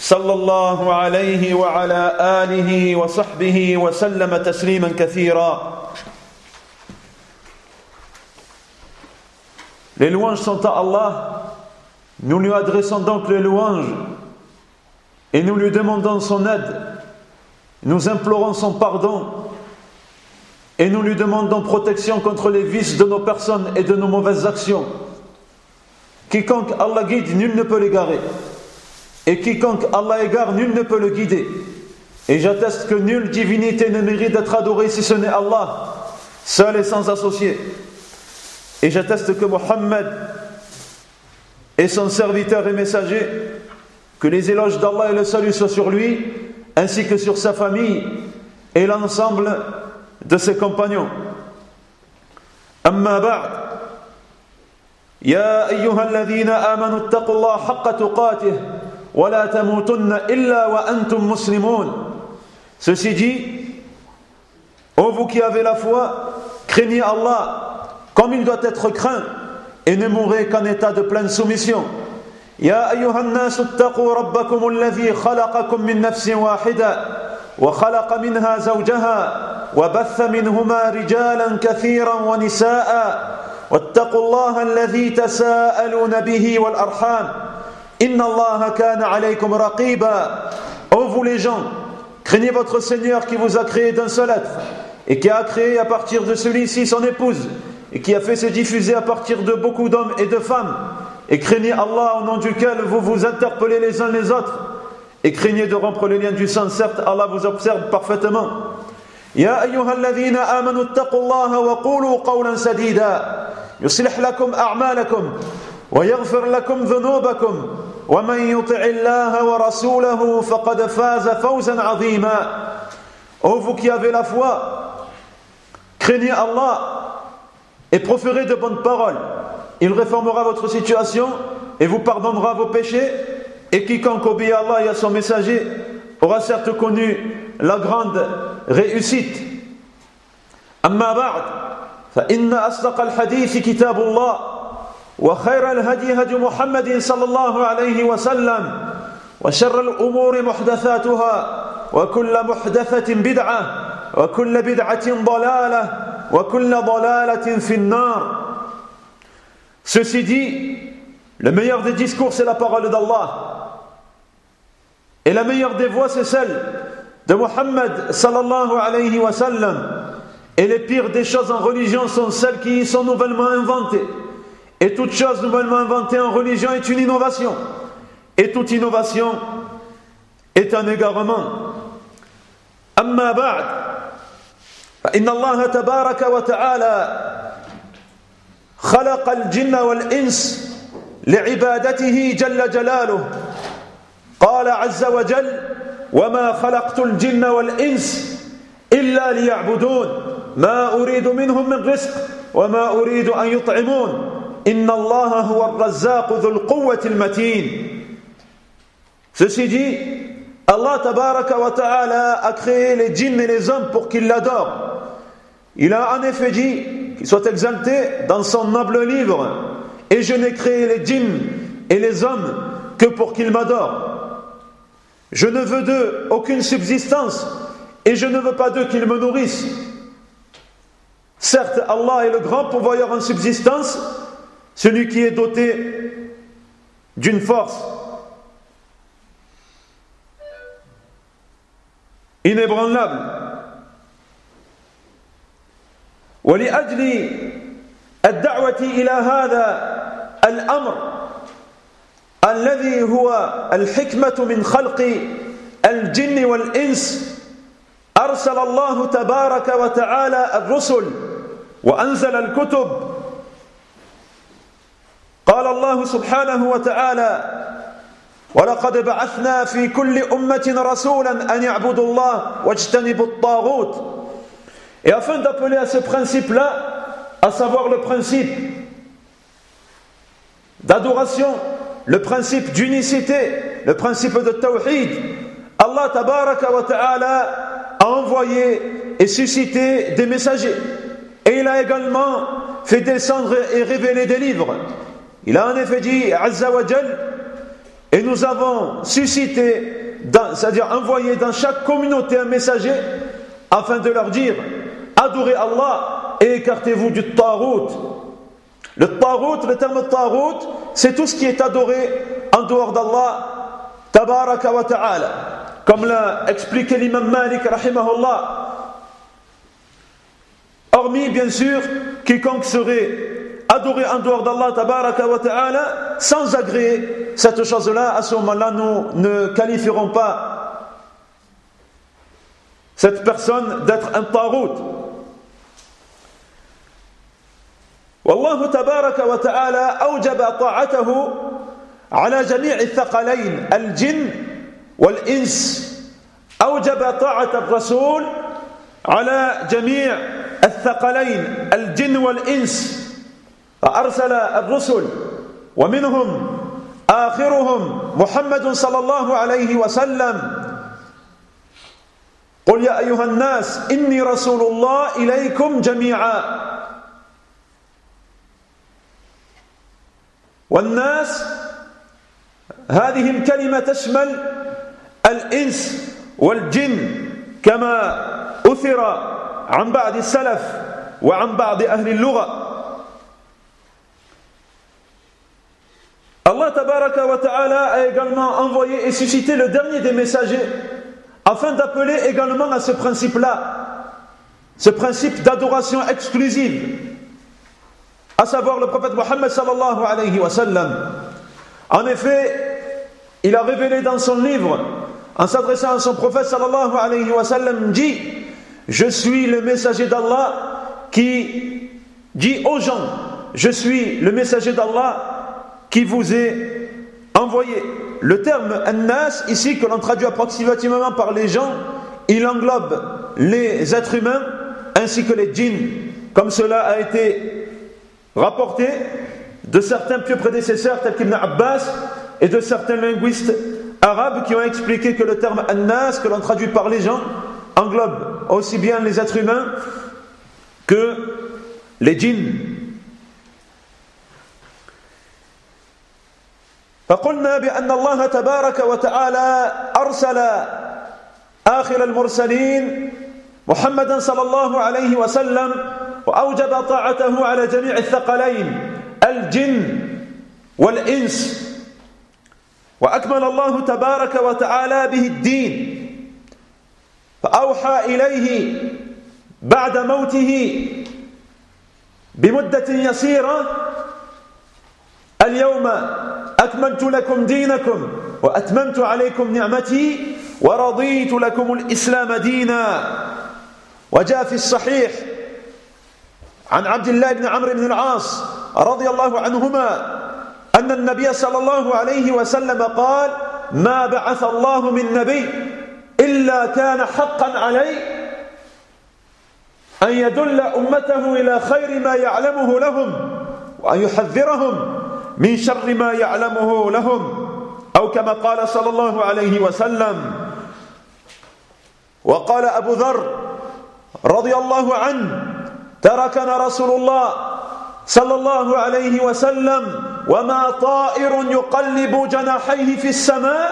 صلى الله عليه وعلى آله وصحبه وسلم تسليما كثيرا Les louanges sont à Allah. Nous lui adressons donc les louanges et nous lui demandons son aide. Nous implorons son pardon et nous lui demandons protection contre les vices de nos personnes et de nos mauvaises actions. Quiconque Allah guide, nul ne peut l'égarer. Et quiconque Allah égare, nul ne peut le guider. Et j'atteste que nulle divinité ne mérite d'être adorée si ce n'est Allah, seul et sans associé. Et j'atteste que Mohammed est son serviteur et messager, que les éloges d'Allah et le salut soient sur lui, ainsi que sur sa famille et l'ensemble de ses compagnons. أما بعد يا أيها الذين آمنوا اتقوا الله حق تقاته ولا تموتن إلا وأنتم مسلمون Ceci dit, ô vous qui avez la foi, craignez Allah comme il doit être craint et ne mourrez qu'en état de pleine soumission. يا أيها الناس اتقوا ربكم الذي خلقكم من نفس واحدة وخلق منها زوجها وبث منهما رجالا كثيرا ونساء واتقوا الله الذي تساءلون به والأرحام إن الله كان عليكم رقيبا Ô vous les gens, craignez votre Seigneur qui vous a créé d'un seul être et qui a créé à partir de celui-ci son épouse et qui a fait se diffuser à partir de beaucoup d'hommes et de femmes et craignez Allah au nom duquel vous vous interpellez les uns les autres et craignez de rompre les liens du sang certes Allah vous observe parfaitement يا أيها الذين آمنوا اتقوا الله وقولوا قولا سديدا يصلح لكم أعمالكم ويغفر لكم ذنوبكم ومن يطع الله ورسوله فقد فاز فوزا عظيما Ô vous qui avez la foi, craignez Allah et proférez de bonnes paroles. Il réformera votre situation et vous pardonnera vos péchés. Et quiconque obéit à Allah et à son messager aura certes connu la grande réussite. أما بعد فإن أصدق الحديث كتاب الله وخير الهدي هدي محمد صلى الله عليه وسلم وشر الأمور محدثاتها وكل محدثة بدعة وكل بدعة ضلالة وكل ضلالة في النار Ceci dit, le meilleur des discours c'est la parole d'Allah. Et la meilleure des voix c'est celle de Muhammad sallallahu alayhi wa sallam. Et les pires des choses en religion sont celles qui sont nouvellement inventées. Et toute chose nouvellement inventée en religion est une innovation. Et toute innovation est un égarement. أما بعد فإن الله تبارك وتعالى خلق الجن والإنس لعبادته جل جلاله قال عز وجل وما خلقت الجن والإنس إلا ليعبدون ما أريد منهم من رزق وما أريد أن يطعمون Ceci dit, Allah a créé les djinns et les hommes pour qu'ils l'adorent. Il a en effet dit, qu'il soit exalté dans son noble livre, et je n'ai créé les djinns et les hommes que pour qu'ils m'adorent. Je ne veux d'eux aucune subsistance, et je ne veux pas d'eux qu'ils me nourrissent. Certes, Allah est le grand pourvoyeur en subsistance, celui qui est doté d'une force inébranlable. ولأجل الدعوة إلى هذا الأمر الذي هو الحكمة من خلق الجن والإنس أرسل الله تبارك وتعالى الرسل وأنزل الكتب قال الله سبحانه وتعالى ولقد بعثنا في كل أمة رسولا أن يعبدوا الله واجتنبوا الطاغوت Et afin d'appeler à ce principe-là, à savoir le principe d'adoration, le principe d'unicité, le principe de tawhid, Allah tabaraka wa ta'ala a envoyé et suscité des messagers. Et il a également fait descendre et révéler des livres. Il a en effet dit, Azza wa Jal, et nous avons suscité, c'est-à-dire envoyé dans chaque communauté un messager afin de leur dire adorez Allah et écartez-vous du tarout. Le tarout, le terme tarout, c'est tout ce qui est adoré en dehors d'Allah, tabaraka wa ta'ala. Comme l'a expliqué l'imam Malik, rahimahullah. Hormis, bien sûr, quiconque serait adorer en dehors d'Allah tabaraka wa ta'ala sans agréer cette chose-là, à ce moment-là, nous ne qualifierons pas cette personne d'être un tarout. والله تبارك وتعالى أوجب طاعته على جميع الثقلين الجن والإنس أوجب طاعة الرسول على جميع الثقلين الجن والإنس فأرسل الرسل ومنهم آخرهم محمد صلى الله عليه وسلم قل يا أيها الناس إني رسول الله إليكم جميعا. والناس هذه الكلمة تشمل الإنس والجن كما أثر عن بعض السلف وعن بعض أهل اللغة. Allah wa ta'ala a également envoyé et suscité le dernier des messagers afin d'appeler également à ce principe-là, ce principe d'adoration exclusive, à savoir le prophète Mohammed sallallahu alayhi wa sallam. En effet, il a révélé dans son livre, en s'adressant à son prophète sallallahu alayhi wa sallam, dit Je suis le messager d'Allah qui dit aux gens Je suis le messager d'Allah qui vous est envoyé. Le terme annas, ici, que l'on traduit approximativement par les gens, il englobe les êtres humains ainsi que les djinns, comme cela a été rapporté de certains pieux prédécesseurs tels qu'Ibn Abbas et de certains linguistes arabes qui ont expliqué que le terme annas, que l'on traduit par les gens, englobe aussi bien les êtres humains que les djinns. فقلنا بأن الله تبارك وتعالى أرسل آخر المرسلين محمدا صلى الله عليه وسلم وأوجب طاعته على جميع الثقلين الجن والإنس. وأكمل الله تبارك وتعالى به الدين. فأوحى إليه بعد موته بمدة يسيرة اليوم أكملت لكم دينكم وأتممت عليكم نعمتي ورضيت لكم الإسلام دينا. وجاء في الصحيح عن عبد الله بن عمرو بن العاص رضي الله عنهما أن النبي صلى الله عليه وسلم قال ما بعث الله من نبي إلا كان حقا عليه أن يدل أمته إلى خير ما يعلمه لهم وأن يحذرهم من شر ما يعلمه لهم أو كما قال صلى الله عليه وسلم وقال أبو ذر رضي الله عنه تركنا رسول الله صلى الله عليه وسلم وما طائر يقلب جناحيه في السماء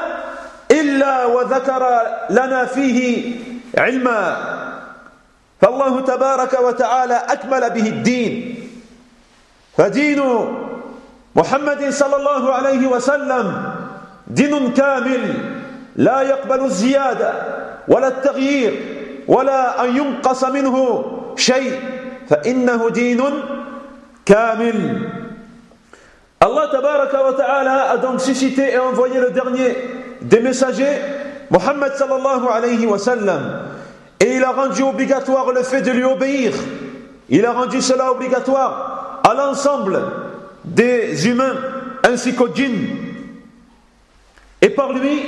إلا وذكر لنا فيه علما. فالله تبارك وتعالى أكمل به الدين. فدين محمد صلى الله عليه وسلم دين كامل لا يقبل الزيادة ولا التغيير ولا أن ينقص منه شيء فإنه دين كامل الله تبارك وتعالى محمد أن الله عليه وسلم Et محمد صلى الله عليه وسلم إلى de lui obéir. Il a rendu cela obligatoire à l'ensemble des humains ainsi qu'aux djinns. Et par lui,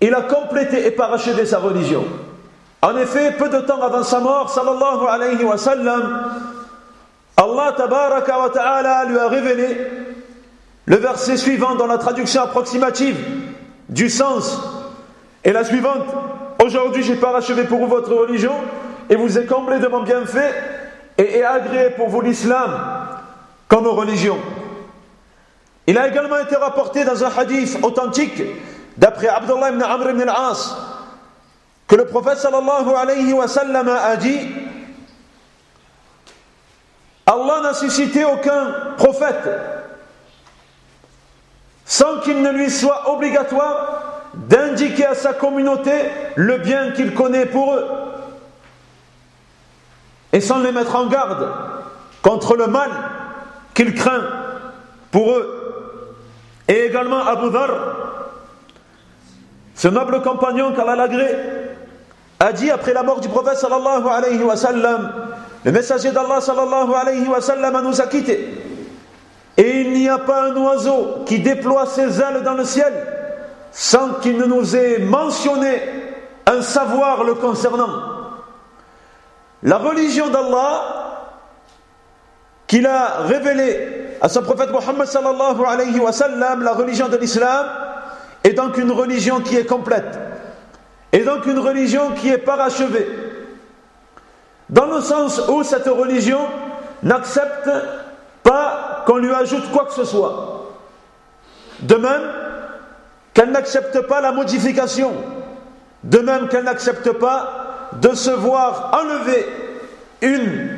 il a complété et parachevé sa religion. En effet, peu de temps avant sa mort, sallallahu alayhi wa sallam, Allah tabaraka wa ta'ala lui a révélé le verset suivant dans la traduction approximative du sens et la suivante. Aujourd'hui, j'ai parachevé pour vous votre religion et vous ai comblé de mon bienfait et, agréé pour vous l'islam comme religion. Il a également été rapporté dans un hadith authentique d'après Abdullah ibn Amr ibn al-As que le prophète a dit Allah n'a suscité aucun prophète sans qu'il ne lui soit obligatoire d'indiquer à sa communauté le bien qu'il connaît pour eux et sans les mettre en garde contre le mal qu'il craint pour eux. Et également Abu Dhar, ce noble compagnon qu'Allah l'agré, a dit après la mort du prophète sallallahu alayhi wa sallam, le messager d'Allah sallallahu alayhi wa sallam nous a quittés. Et il n'y a pas un oiseau qui déploie ses ailes dans le ciel sans qu'il ne nous ait mentionné un savoir le concernant. La religion d'Allah qu'il a révélée à son prophète Mohammed sallallahu alayhi wa sallam, la religion de l'islam, est donc une religion qui est complète, et donc une religion qui est parachevée, dans le sens où cette religion n'accepte pas qu'on lui ajoute quoi que ce soit. De même qu'elle n'accepte pas la modification, de même qu'elle n'accepte pas de se voir enlever une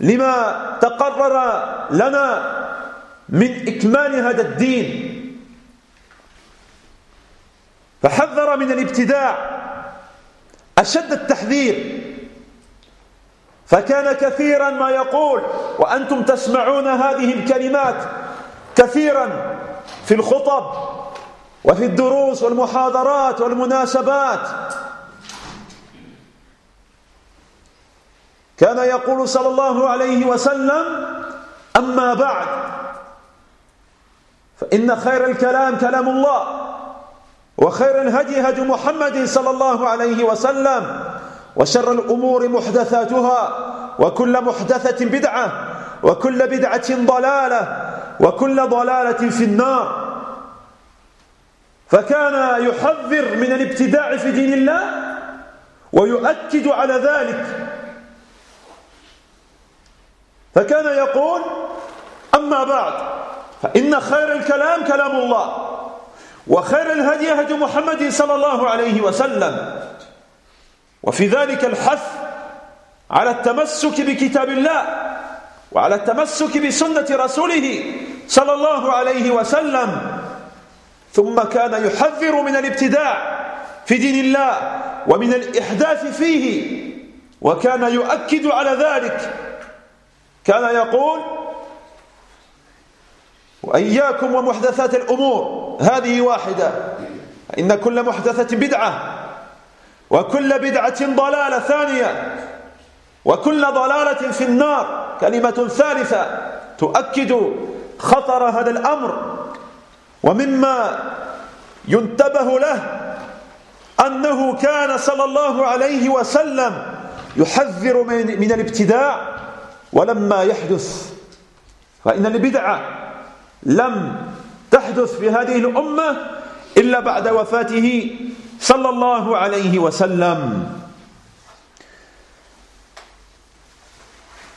لما تقرر لنا من إكمال هذا الدين. فحذر من الابتداع أشد التحذير. فكان كثيرا ما يقول وأنتم تسمعون هذه الكلمات كثيرا في الخطب وفي الدروس والمحاضرات والمناسبات. كان يقول صلى الله عليه وسلم أما بعد فإن خير الكلام كلام الله وخير الهدي هدي محمد صلى الله عليه وسلم وشر الأمور محدثاتها وكل محدثة بدعة وكل بدعة ضلالة وكل ضلالة في النار. فكان يحذر من الابتداع في دين الله ويؤكد على ذلك. فكان يقول أما بعد فإن خير الكلام كلام الله وخير الهدي هدي محمد صلى الله عليه وسلم وفي ذلك الحث على التمسك بكتاب الله وعلى التمسك بسنة رسوله صلى الله عليه وسلم ثم كان يحذر من الابتداع في دين الله ومن الإحداث فيه وكان يؤكد على ذلك كان يقول وإياكم ومحدثات الأمور هذه واحدة. إن كل محدثة بدعة وكل بدعة ضلالة ثانية وكل ضلالة في النار. كلمة ثالثة تؤكد خطر هذا الأمر ومما ينتبه له أنه كان صلى الله عليه وسلم يحذر من الابتداع. ولما يحدث فإن البدعة لم تحدث في هذه الأمة إلا بعد وفاته sallallahu alayhi wa sallam.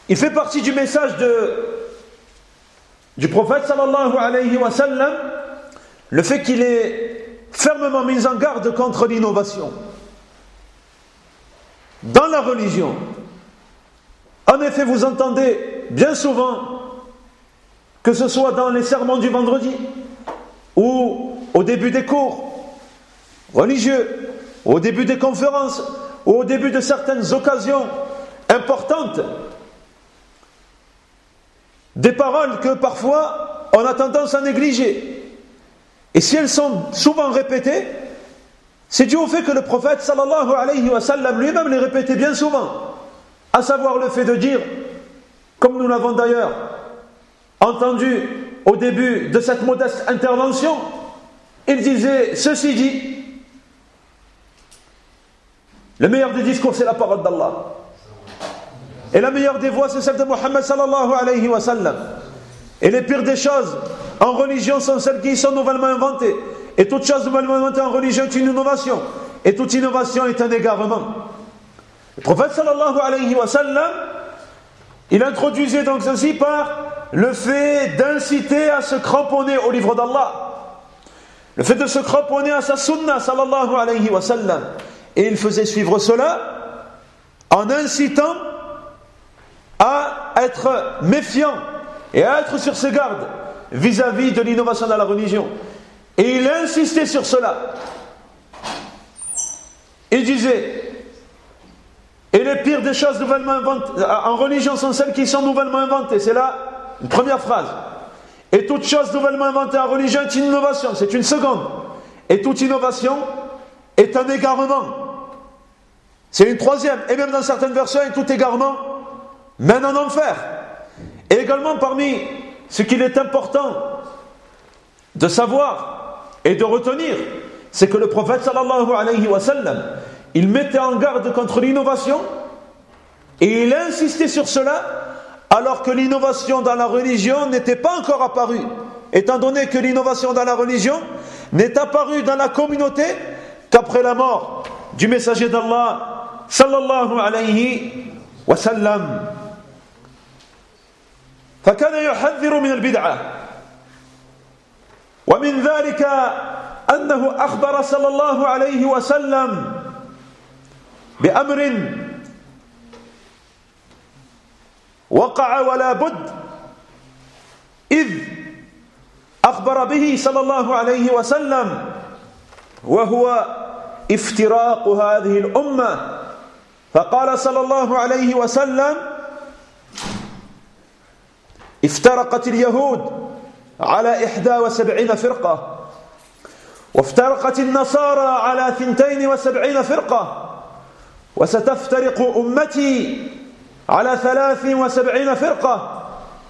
Il fait partie du message de, du prophète sallallahu alayhi wa sallam le fait qu'il est fermement mis en garde contre l'innovation dans la religion. En effet, vous entendez bien souvent, que ce soit dans les sermons du vendredi ou au début des cours, religieux, au début des conférences, ou au début de certaines occasions importantes, des paroles que parfois on a tendance à négliger. Et si elles sont souvent répétées, c'est dû au fait que le prophète sallallahu alayhi wa sallam lui-même les répétait bien souvent. À savoir le fait de dire, comme nous l'avons d'ailleurs entendu au début de cette modeste intervention, il disait ceci dit le meilleur des discours c'est la parole d'Allah. Et la meilleure des voix c'est celle de Muhammad sallallahu alayhi wa sallam. Et les pires des choses en religion sont celles qui sont nouvellement inventées. Et toute chose nouvellement inventée en religion est une innovation. Et toute innovation est un égarement. Le prophète sallallahu alayhi wa sallam, il introduisait donc ceci par le fait d'inciter à se cramponner au livre d'Allah. Le fait de se cramponner à sa sunna sallallahu alayhi wa sallam. Et il faisait suivre cela en incitant à être méfiant et à être sur ses gardes vis-à-vis de l'innovation dans la religion. Et il insistait sur cela. Il disait, et les pires des choses nouvellement inventées en religion sont celles qui sont nouvellement inventées. C'est là une première phrase. Et toute chose nouvellement inventée en religion est une innovation. C'est une seconde. Et toute innovation est un égarement. C'est une troisième. Et même dans certaines versions, tout égarement mène en enfer. Et également parmi ce qu'il est important de savoir et de retenir, c'est que le prophète sallallahu alayhi wa sallam, il mettait en garde contre l'innovation et il insistait sur cela alors que l'innovation dans la religion n'était pas encore apparue. Étant donné que l'innovation dans la religion n'est apparue dans la communauté qu'après la mort du messager d'Allah sallallahu alayhi wa sallam. فكان يحذر من البدعة ومن ذلك أنه أخبر صلى الله عليه وسلم بأمر وقع ولا بد إذ أخبر به صلى الله عليه وسلم وهو افتراق هذه الأمة. فقال صلى الله عليه وسلم افترقت اليهود على إحدى وسبعين فرقة وافترقت النصارى على ثنتين وسبعين فرقة. وستفترق أمتي على ثلاث وسبعين فرقة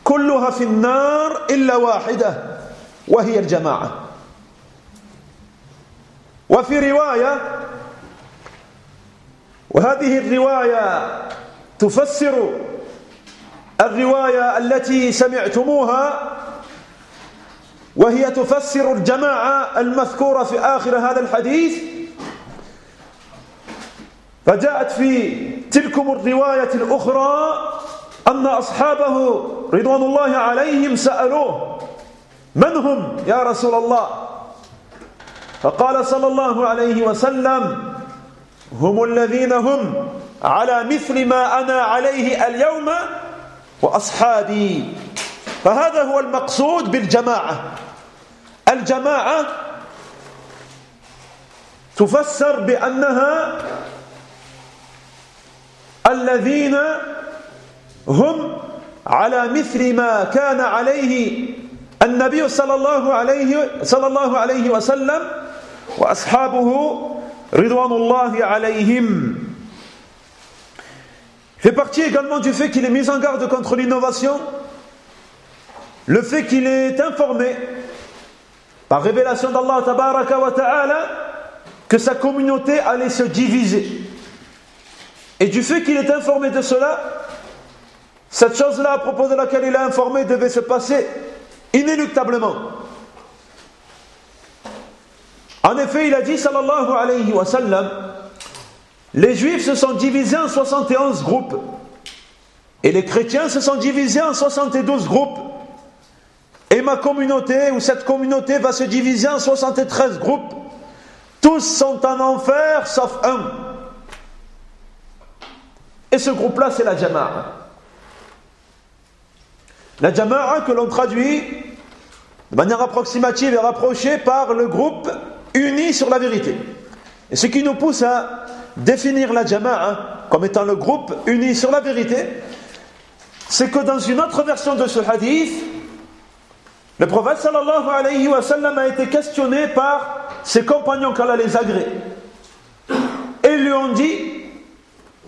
كلها في النار إلا واحدة وهي الجماعة. وفي رواية وهذه الرواية تفسر الرواية التي سمعتموها وهي تفسر الجماعة المذكورة في آخر هذا الحديث فجاءت في تلكم الرواية الأخرى أن أصحابه رضوان الله عليهم سألوه من هم يا رسول الله؟ فقال صلى الله عليه وسلم هم الذين هم على مثل ما أنا عليه اليوم وأصحابي. فهذا هو المقصود بالجماعة. الجماعة تفسر بأنها الذين هم على مثل ما كان عليه النبي صلى الله عليه صلى الله عليه وسلم واصحابه رضوان الله عليهم fait partie également du fait qu'il est mis en garde contre l'innovation le fait qu'il est informé par révélation d'Allah tabaraka wa ta'ala que sa communauté allait se diviser et du fait qu'il est informé de cela cette chose-là à propos de laquelle il est informé devait se passer inéluctablement. En effet il a dit sallallahu alayhi wa sallam les juifs se sont divisés en 71 groupes et les chrétiens se sont divisés en 72 groupes. Et ma communauté ou cette communauté va se diviser en 73 groupes. Tous sont en enfer sauf un et ce groupe-là c'est la Jama'a la Jama'a que l'on traduit de manière approximative et rapprochée par le groupe uni sur la vérité Et ce qui nous pousse à définir la jama'a comme étant le groupe uni sur la vérité, c'est que dans une autre version de ce hadith, le prophète sallallahu alayhi wa sallam a été questionné par ses compagnons quand les agrée. Et ils lui ont dit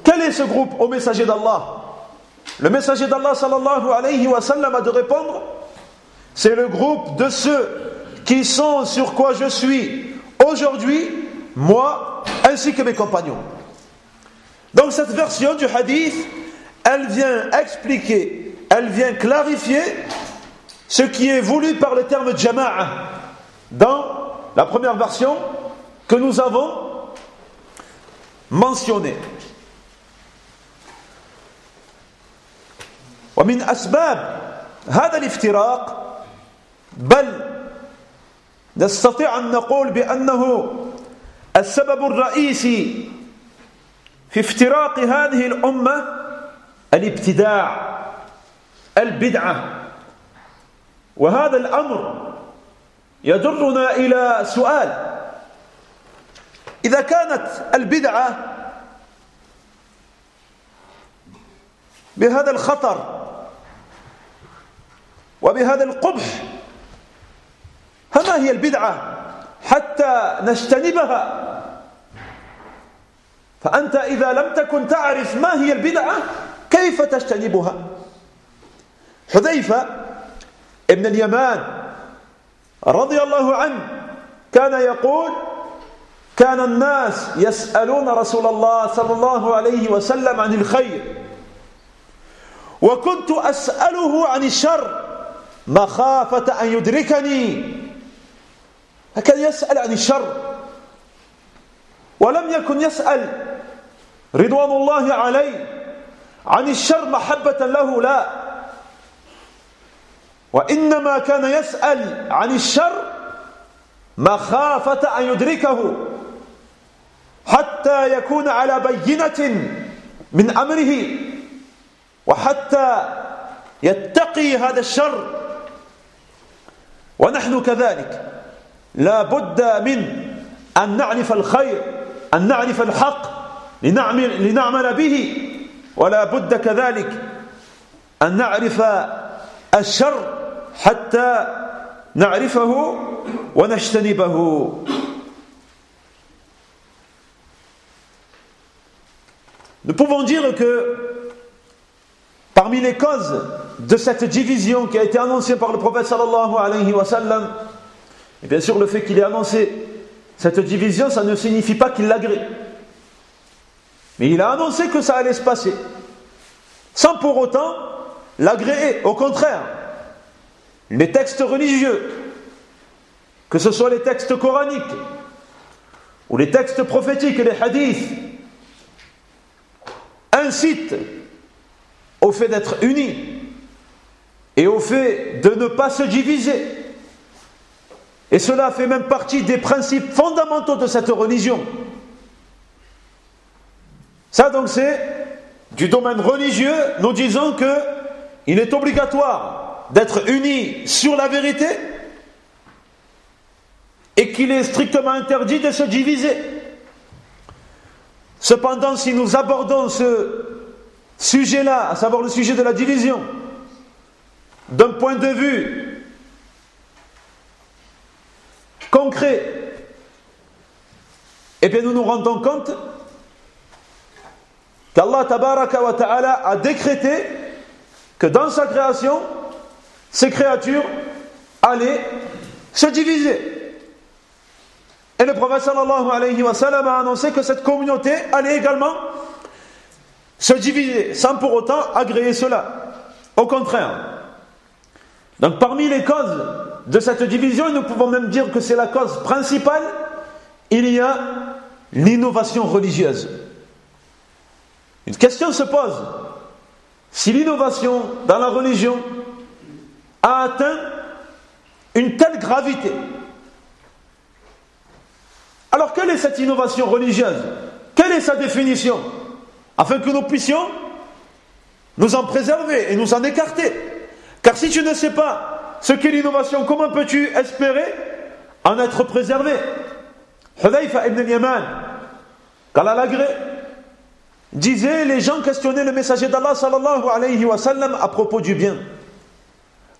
Quel est ce groupe au messager d'Allah? Le messager d'Allah sallallahu alayhi wa sallam a de répondre C'est le groupe de ceux qui sont sur quoi je suis aujourd'hui, moi ainsi que mes compagnons. Donc cette version du hadith, elle vient expliquer, elle vient clarifier ce qui est voulu par le terme jama'a dans la première version que nous avons mentionnée. ومن أسباب هذا الافتراق بل نستطيع أن نقول بأنه السبب الرئيسي في افتراق هذه الأمة الابتداع البدعة. وهذا الأمر يجرنا إلى سؤال إذا كانت البدعة بهذا الخطر وبهذا القبح. فما هي البدعة حتى نجتنبها؟ فأنت إذا لم تكن تعرف ما هي البدعة كيف تجتنبها؟ حذيفة ابن اليمان رضي الله عنه كان يقول كان الناس يسألون رسول الله صلى الله عليه وسلم عن الخير وكنت أسأله عن الشر مخافة أن يدركني. فكان يسأل عن الشر. ولم يكن يسأل رضوان الله عليه عن الشر محبة له لا. وإنما كان يسأل عن الشر مخافة أن يدركه. حتى يكون على بينة من أمره. وحتى يتقي هذا الشر. ونحن كذلك لا بد من أن نعرف الخير أن نعرف الحق لنعمل, لنعمل به. ولا بد كذلك أن نعرف الشر حتى نعرفه ونجتنبه. Nous pouvons dire que parmi les causes de cette division qui a été annoncée par le prophète sallallahu alayhi wa sallam, et bien sûr le fait qu'il ait annoncé cette division, ça ne signifie pas qu'il l'agrée. Mais il a annoncé que ça allait se passer, sans pour autant l'agréer. Au contraire, les textes religieux, que ce soit les textes coraniques ou les textes prophétiques les hadiths, incitent au fait d'être unis et au fait de ne pas se diviser. Et cela fait même partie des principes fondamentaux de cette religion. Ça donc c'est du domaine religieux, nous disons que il est obligatoire d'être unis sur la vérité et qu'il est strictement interdit de se diviser. Cependant, si nous abordons ce sujet-là, à savoir le sujet de la division, d'un point de vue concret, eh bien nous nous rendons compte qu'Allah wa ta'ala a décrété que dans sa création, ces créatures allaient se diviser. Et le prophète sallallahu alayhi wa a annoncé que cette communauté allait également se diviser, sans pour autant agréer cela. Au contraire. Donc parmi les causes de cette division, nous pouvons même dire que c'est la cause principale, il y a l'innovation religieuse. Une question se pose. Si l'innovation dans la religion a atteint une telle gravité, alors quelle est cette innovation religieuse? Quelle est sa définition? Afin que nous puissions nous en préserver et nous en écarter. Car si tu ne sais pas ce qu'est l'innovation, comment peux-tu espérer en être préservé? Hudayfa ibn al-Yaman, qu'Allah l'agré disait les gens questionnaient le messager d'Allah sallallahu alayhi wa sallam à propos du bien.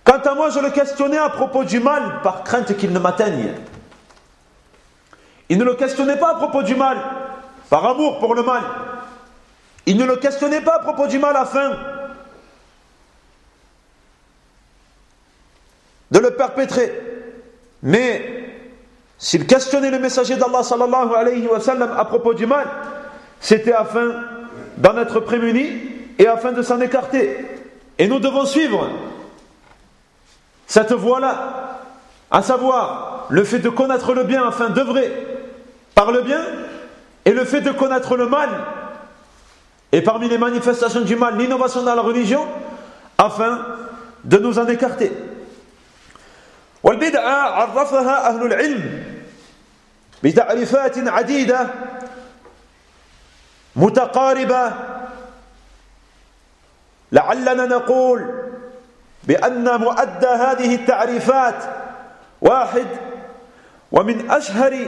Quant à moi, je le questionnais à propos du mal par crainte qu'il ne m'atteigne. Il ne le questionnait pas à propos du mal par amour pour le mal. Il ne le questionnait pas à propos du mal afin de le perpétrer. Mais s'il questionnait le messager d'Allah sallallahu alayhi wa sallam à propos du mal, c'était afin d'en être prémuni et afin de s'en écarter. Et nous devons suivre cette voie-là, à savoir le fait de connaître le bien afin d'œuvrer par le bien et le fait de connaître le mal et parmi les manifestations du mal, l'innovation dans la religion afin de nous en écarter. والبدعة عرفها أهل العلم بتعريفات عديدة متقاربة لعلنا نقول بأن مؤدى هذه التعريفات واحد ومن أشهر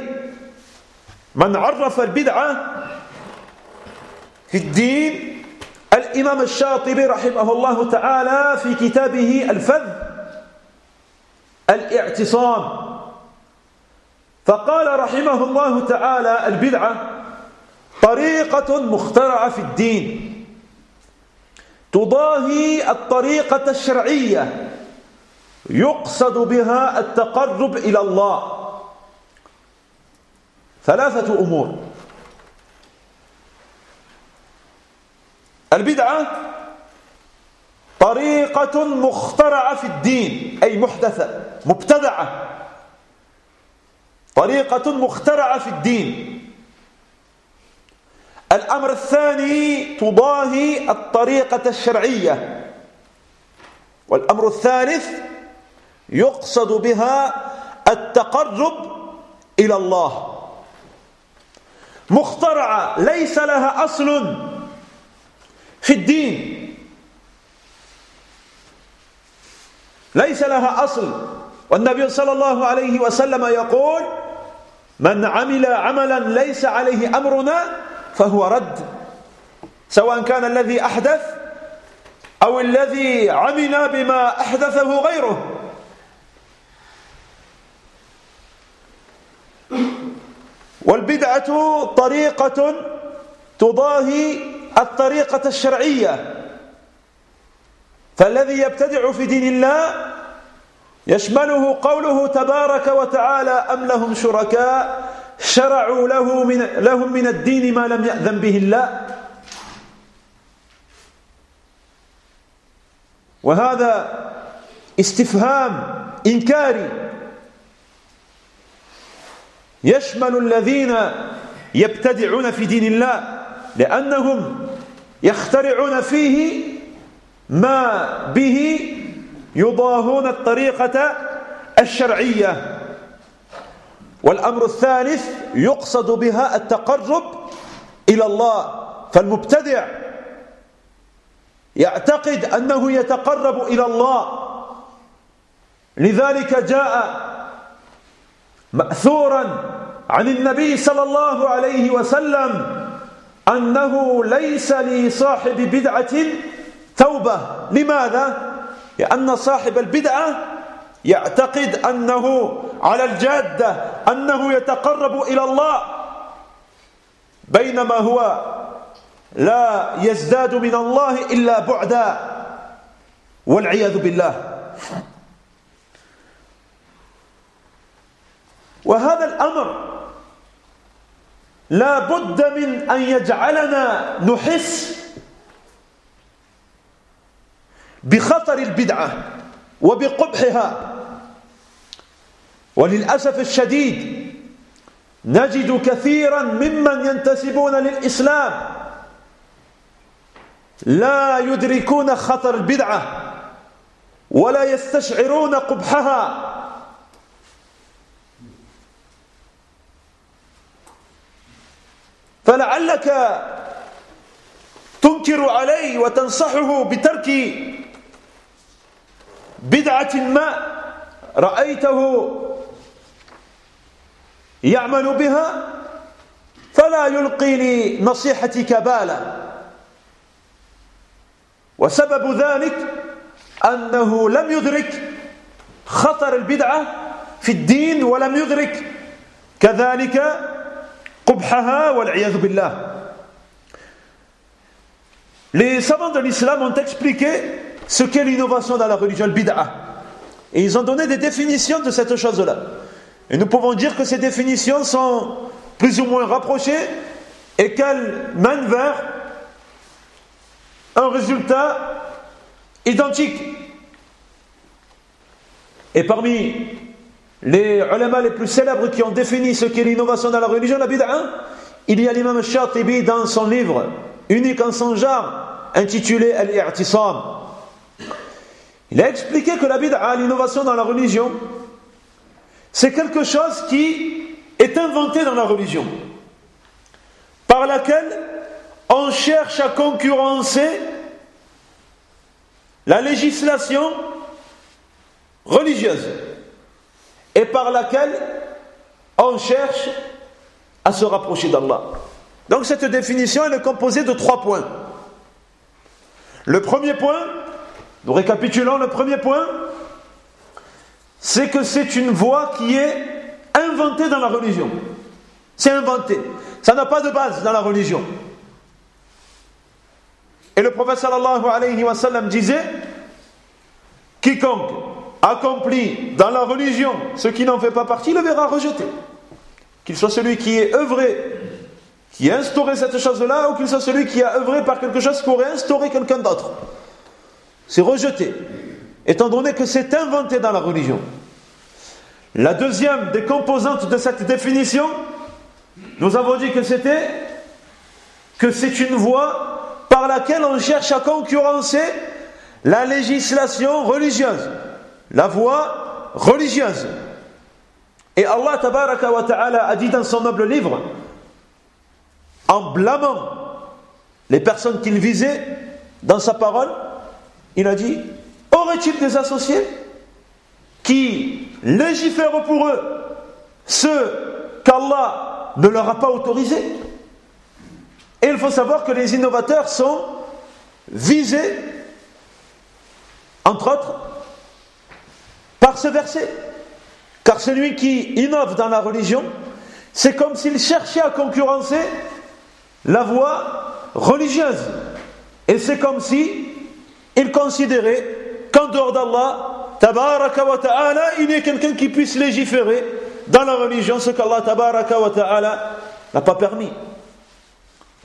من عرف البدعة في الدين الإمام الشاطبي رحمه الله تعالى في كتابه الفذ الاعتصام. فقال رحمه الله تعالى البدعة طريقة مخترعة في الدين. تضاهي الطريقة الشرعية. يقصد بها التقرب إلى الله. ثلاثة أمور. البدعة طريقة مخترعة في الدين أي محدثة مبتدعة. طريقة مخترعة في الدين. الأمر الثاني تضاهي الطريقة الشرعية. والأمر الثالث يقصد بها التقرب إلى الله. مخترعة ليس لها أصل في الدين. ليس لها أصل. والنبي صلى الله عليه وسلم يقول من عمل عملا ليس عليه أمرنا فهو رد. سواء كان الذي أحدث أو الذي عمل بما أحدثه غيره. والبدعة طريقة تضاهي الطريقة الشرعية. فالذي يبتدع في دين الله يشمله قوله تبارك وتعالى أم لهم شركاء شرعوا له من لهم من الدين ما لم يأذن به الله. وهذا استفهام إنكاري. يشمل الذين يبتدعون في دين الله لأنهم يخترعون فيه ما به يضاهون الطريقة الشرعية. والأمر الثالث يقصد بها التقرب إلى الله. فالمبتدع يعتقد أنه يتقرب إلى الله. لذلك جاء مأثورا عن النبي صلى الله عليه وسلم أنه ليس لصاحب بدعة توبة. لماذا؟ لأن صاحب البدعة يعتقد أنه على الجادة أنه يتقرب إلى الله. بينما هو لا يزداد من الله إلا بعدا. والعياذ بالله. وهذا الأمر لا بد من أن يجعلنا نحس بخطر البدعة وبقبحها. وللأسف الشديد نجد كثيرا ممن ينتسبون للإسلام لا يدركون خطر البدعة ولا يستشعرون قبحها. فلعلك تنكر عليه وتنصحه بترك بدعة ما رأيته يعمل بها فلا يلقي لنصيحتك بالا. وسبب ذلك أنه لم يدرك خطر البدعة في الدين ولم يدرك كذلك Les savants de l'islam ont expliqué ce qu'est l'innovation dans la religion, le bid'a. Et ils ont donné des définitions de cette chose-là. Et nous pouvons dire que ces définitions sont plus ou moins rapprochées et qu'elles mènent vers un résultat identique. Et parmi les ulama les plus célèbres qui ont défini ce qu'est l'innovation dans la religion, la bid'a, il y a l'imam Shatibi dans son livre unique en son genre, intitulé Al-I'tisam. Il a expliqué que la bid'a, l'innovation dans la religion, c'est quelque chose qui est inventé dans la religion, par laquelle on cherche à concurrencer la législation religieuse et par laquelle on cherche à se rapprocher d'Allah. Donc cette définition elle est composée de trois points. Le premier point, nous récapitulons le premier point, c'est que c'est une voie qui est inventée dans la religion. C'est inventé. Ça n'a pas de base dans la religion. Et le prophète sallallahu alayhi wa sallam disait Quiconque accomplit dans la religion ce qui n'en fait pas partie le verra rejeté. Qu'il soit celui qui est œuvré, qui a instauré cette chose-là, ou qu'il soit celui qui a œuvré par quelque chose aurait instauré quelqu'un d'autre. C'est rejeté, étant donné que c'est inventé dans la religion. La deuxième des composantes de cette définition, nous avons dit que c'était que c'est une voie par laquelle on cherche à concurrencer la législation religieuse, la voie religieuse. Et Allah wa ta'ala a dit dans son noble livre, en blâmant les personnes qu'il visait dans sa parole, il a dit Aurait-il des associés qui légifèrent pour eux ce qu'Allah ne leur a pas autorisé Et il faut savoir que les innovateurs sont visés entre autres, par ce verset. Car celui qui innove dans la religion, c'est comme s'il cherchait à concurrencer la voie religieuse. Et c'est comme si il considérait qu'en dehors d'Allah, ta'ala, il y a quelqu'un qui puisse légiférer dans la religion ce qu'Allah wa ta'ala n'a pas permis.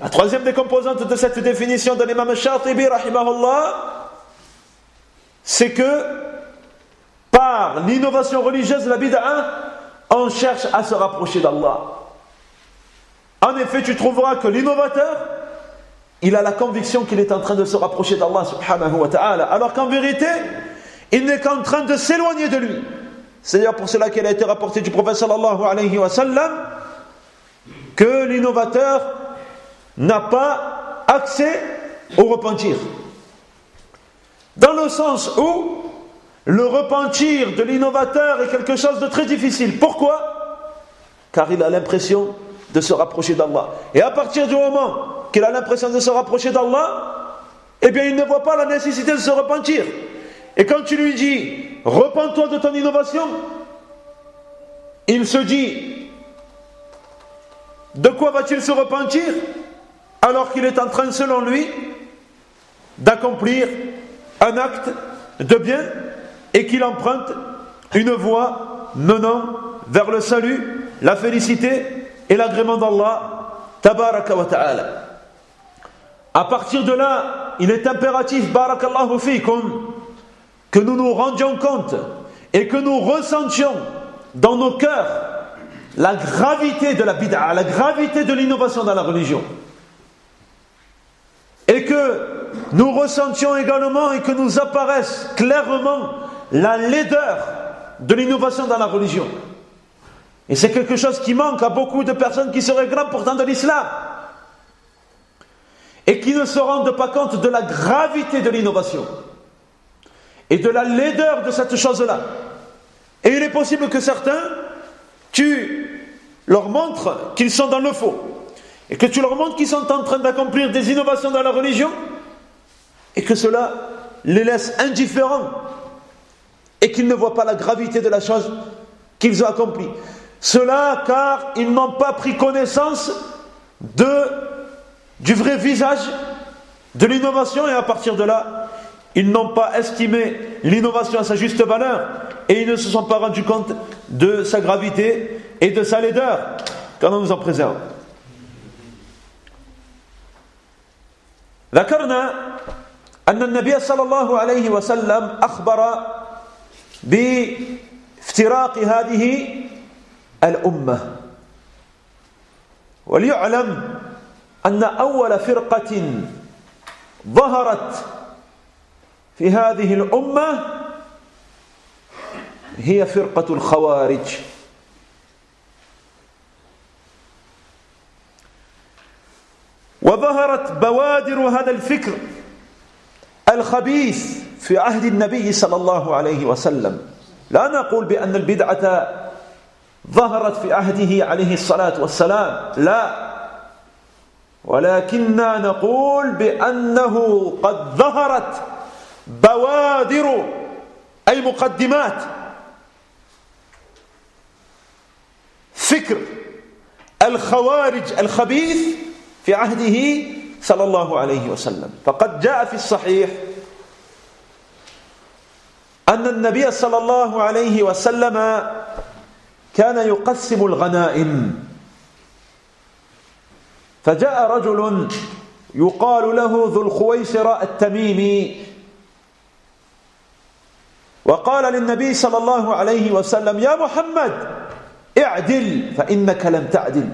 La troisième des composantes de cette définition de l'imam Shatibi, rahimahullah, c'est que par l'innovation religieuse, la bid'a, on cherche à se rapprocher d'Allah. En effet, tu trouveras que l'innovateur, il a la conviction qu'il est en train de se rapprocher d'Allah subhanahu wa ta'ala, alors qu'en vérité, il n'est qu'en train de s'éloigner de lui. C'est d'ailleurs pour cela qu'il a été rapporté du prophète sallallahu alayhi wa sallam que l'innovateur n'a pas accès au repentir. Dans le sens où le repentir de l'innovateur est quelque chose de très difficile. Pourquoi? Car il a l'impression de se rapprocher d'Allah. Et à partir du moment qu'il a l'impression de se rapprocher d'Allah, eh bien il ne voit pas la nécessité de se repentir. Et quand tu lui dis, repens-toi de ton innovation, il se dit, de quoi va-t-il se repentir alors qu'il est en train, selon lui, d'accomplir un acte de bien? Et qu'il emprunte une voie menant vers le salut, la félicité et l'agrément d'Allah, tabaraka wa ta'ala. À partir de là, il est impératif, barakallahu fikum, que nous nous rendions compte et que nous ressentions dans nos cœurs la gravité de la bid'a, la gravité de l'innovation dans la religion. Et que nous ressentions également et que nous apparaisse clairement la laideur de l'innovation dans la religion. Et c'est quelque chose qui manque à beaucoup de personnes qui se réclament pourtant de l'islam et qui ne se rendent pas compte de la gravité de l'innovation et de la laideur de cette chose-là. Et il est possible que certains, tu leur montres qu'ils sont dans le faux. et que tu leur montres qu'ils sont en train d'accomplir des innovations dans la religion, et que cela les laisse indifférents, et qu'ils ne voient pas la gravité de la chose qu'ils ont accomplie. Cela car ils n'ont pas pris connaissance de, du vrai visage de l'innovation, et à partir de là, ils n'ont pas estimé l'innovation à sa juste valeur, et ils ne se sont pas rendus compte de sa gravité et de sa laideur, quand on nous en préserve. ذكرنا أن النبي صلى الله عليه وسلم أخبر بافتراق هذه الأمة. وليعلم أن أول فرقة ظهرت في هذه الأمة هي فرقة الخوارج. وظهرت بوادر هذا الفكر الخبيث في عهد النبي صلى الله عليه وسلم. لا نقول بأن البدعة ظهرت في عهده عليه الصلاة والسلام لا. ولكننا نقول بأنه قد ظهرت بوادر أي مقدمات فكر الخوارج الخبيث في عهده صلى الله عليه وسلم. فقد جاء في الصحيح أن النبي صلى الله عليه وسلم كان يقسم الغنائم. فجاء رجل يقال له ذو الخويسر التميمي. وقال للنبي صلى الله عليه وسلم يا محمد اعدل فإنك لم تعدل.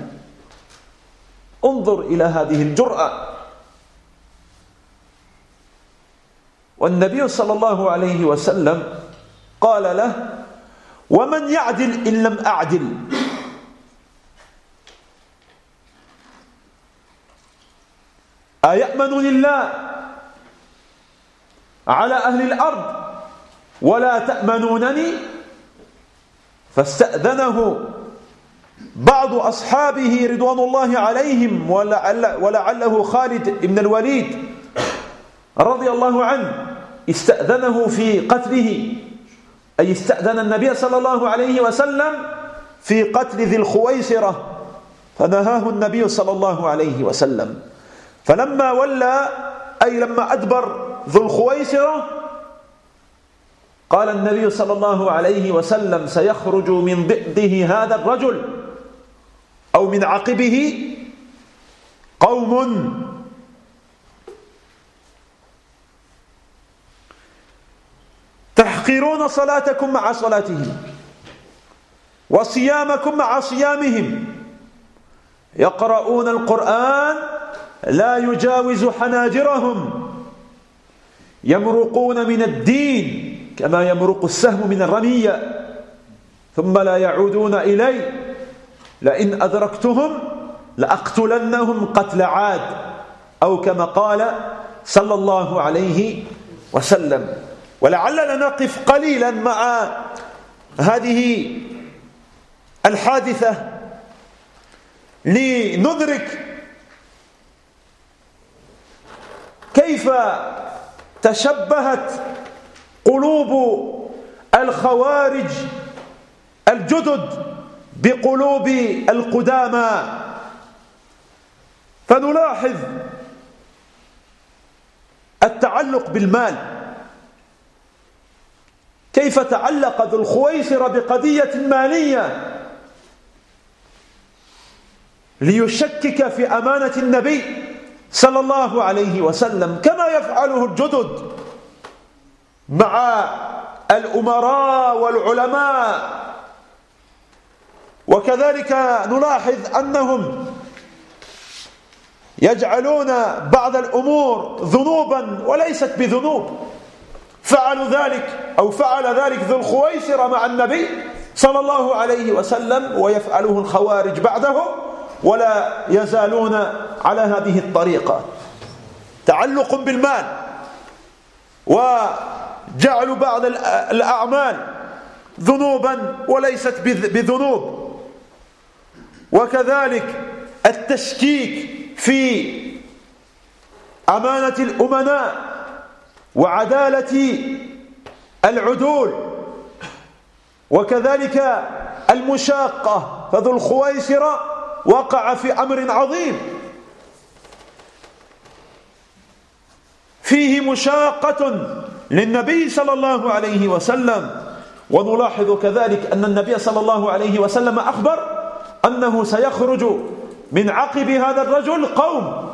انظر إلى هذه الجرأة. والنبي صلى الله عليه وسلم قال له ومن يعدل إن لم أعدل؟ أيأمن لله على أهل الأرض ولا تأمنونني؟ فاستأذنه بعض أصحابه رضوان الله عليهم ولعل ولعله خالد بن الوليد رضي الله عنه استأذنه في قتله أي استأذن النبي صلى الله عليه وسلم في قتل ذي الخويسرة فنهاه النبي صلى الله عليه وسلم. فلما ولى أي لما أدبر ذو الخويسرة قال النبي صلى الله عليه وسلم سيخرج من ضئده هذا الرجل أو من عقبه قوم تحقرون صلاتكم مع صلاتهم وصيامكم مع صيامهم. يقرؤون القرآن لا يجاوز حناجرهم. يمرقون من الدين كما يمرق السهم من الرمية. ثم لا يعودون إلي لئن أدركتهم لأقتلنهم قتل عاد أو كما قال صلى الله عليه وسلم. ولعلنا نقف قليلا مع هذه الحادثة لندرك كيف تشبهت قلوب الخوارج الجدد بقلوب القدامى. فنلاحظ التعلق بالمال. كيف تعلق ذو الخويسر بقضية مالية ليشكك في أمانة النبي صلى الله عليه وسلم كما يفعله الجدد مع الأمراء والعلماء. وكذلك نلاحظ أنهم يجعلون بعض الأمور ذنوبا وليست بذنوب. فعلوا ذلك أو فعل ذلك ذو الخويسر مع النبي صلى الله عليه وسلم ويفعله الخوارج بعده ولا يزالون على هذه الطريقة. تعلق بالمال. وجعل بعض الأعمال ذنوبا وليست بذنوب. وكذلك التشكيك في أمانة الأمناء. وعدالة العدول وكذلك المشاقة فذو الخويسرة وقع في أمر عظيم. فيه مشاقة للنبي صلى الله عليه وسلم. ونلاحظ كذلك أن النبي صلى الله عليه وسلم أخبر أنه سيخرج من عقب هذا الرجل قوم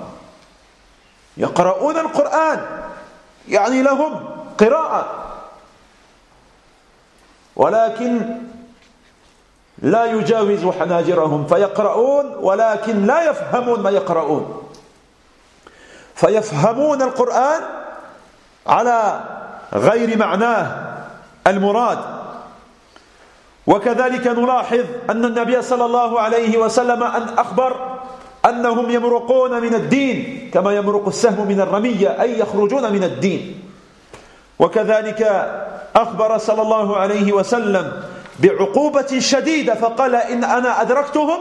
يقرؤون القرآن. يعني لهم قراءة. ولكن لا يجاوز حناجرهم فيقرؤون ولكن لا يفهمون ما يقرؤون. فيفهمون القرآن على غير معناه المراد. وكذلك نلاحظ أن النبي صلى الله عليه وسلم أن أخبر أنهم يمرقون من الدين كما يمرق السهم من الرمية أي يخرجون من الدين وكذلك أخبر صلى الله عليه وسلم بعقوبة شديدة فقال إن أنا أدركتهم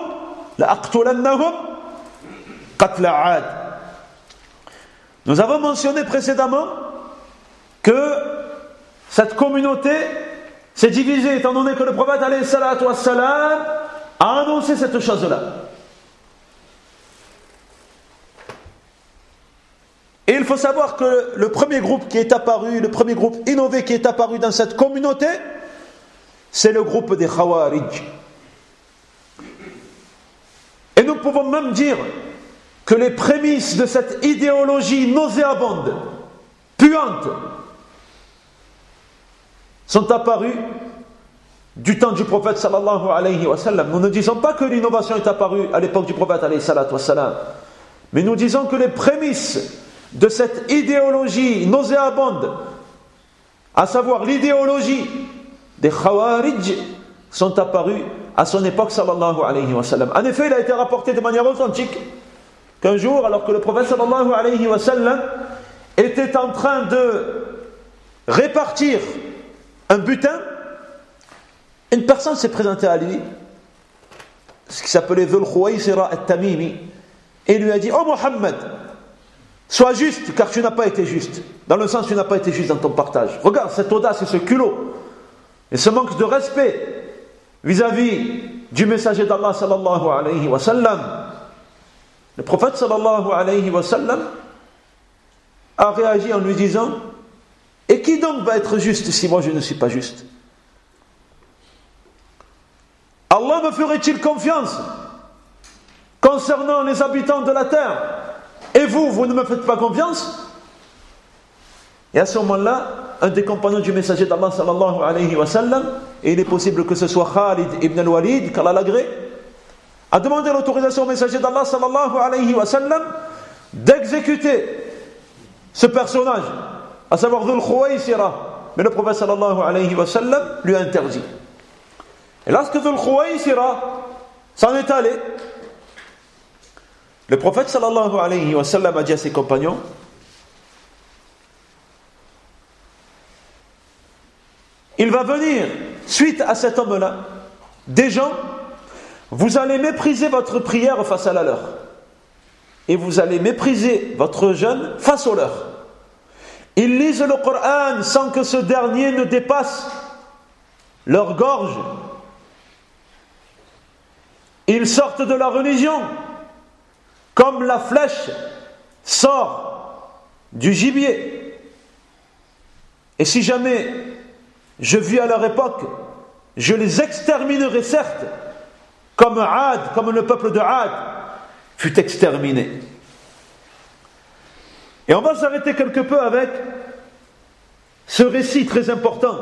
لأقتلنهم قتل عاد Nous avons mentionné précédemment que cette communauté s'est divisée étant donné que le prophète a annoncé cette chose-là. Et il faut savoir que le premier groupe qui est apparu, le premier groupe innové qui est apparu dans cette communauté, c'est le groupe des Khawarij. Et nous pouvons même dire que les prémices de cette idéologie nauséabonde, puante, sont apparues du temps du prophète sallallahu alayhi wa. Nous ne disons pas que l'innovation est apparue à l'époque du prophète alayhi wa sallam, mais nous disons que les prémices de cette idéologie nauséabonde, à savoir l'idéologie des Khawarij, sont apparues à son époque sallallahu alayhi wa sallam. En effet, il a été rapporté de manière authentique qu'un jour, alors que le prophète sallallahu était en train de répartir un butin, une personne s'est présentée à lui, ce qui s'appelait Dhul Khuwaysira al-Tamimi, et lui a dit Oh Mohammed, sois juste car tu n'as pas été juste. Dans le sens, tu n'as pas été juste dans ton partage. Regarde cette audace et ce culot, et ce manque de respect vis-à-vis du messager d'Allah sallallahu alayhi wa sallam. Le prophète sallallahu alayhi wa sallam a réagi en lui disant Et qui donc va être juste si moi je ne suis pas juste? Allah me ferait-il confiance concernant les habitants de la terre Et vous, vous ne me faites pas confiance Et à ce moment-là, un des compagnons du messager d'Allah sallallahu alayhi wa sallam, et il est possible que ce soit Khalid ibn al-Walid, qu'Allah a demandé l'autorisation au messager d'Allah sallallahu alayhi wa sallam d'exécuter ce personnage, à savoir Dhul Khuwaysira. Mais le prophète sallallahu alayhi wa sallam lui a interdit. Et lorsque Dhul Khuwaysira s'en est allé, le prophète sallallahu alayhi wa sallam a dit à ses compagnons Il va venir, suite à cet homme-là, des gens vous allez mépriser votre prière face à la leur. Et vous allez mépriser votre jeûne face au leur. Ils lisent le Coran sans que ce dernier ne dépasse leur gorge. Ils sortent de la religion comme la flèche sort du gibier. Et si jamais je vis à leur époque, je les exterminerai certes, comme Ad, comme le peuple de Ad fut exterminé. Et on va s'arrêter quelque peu avec ce récit très important.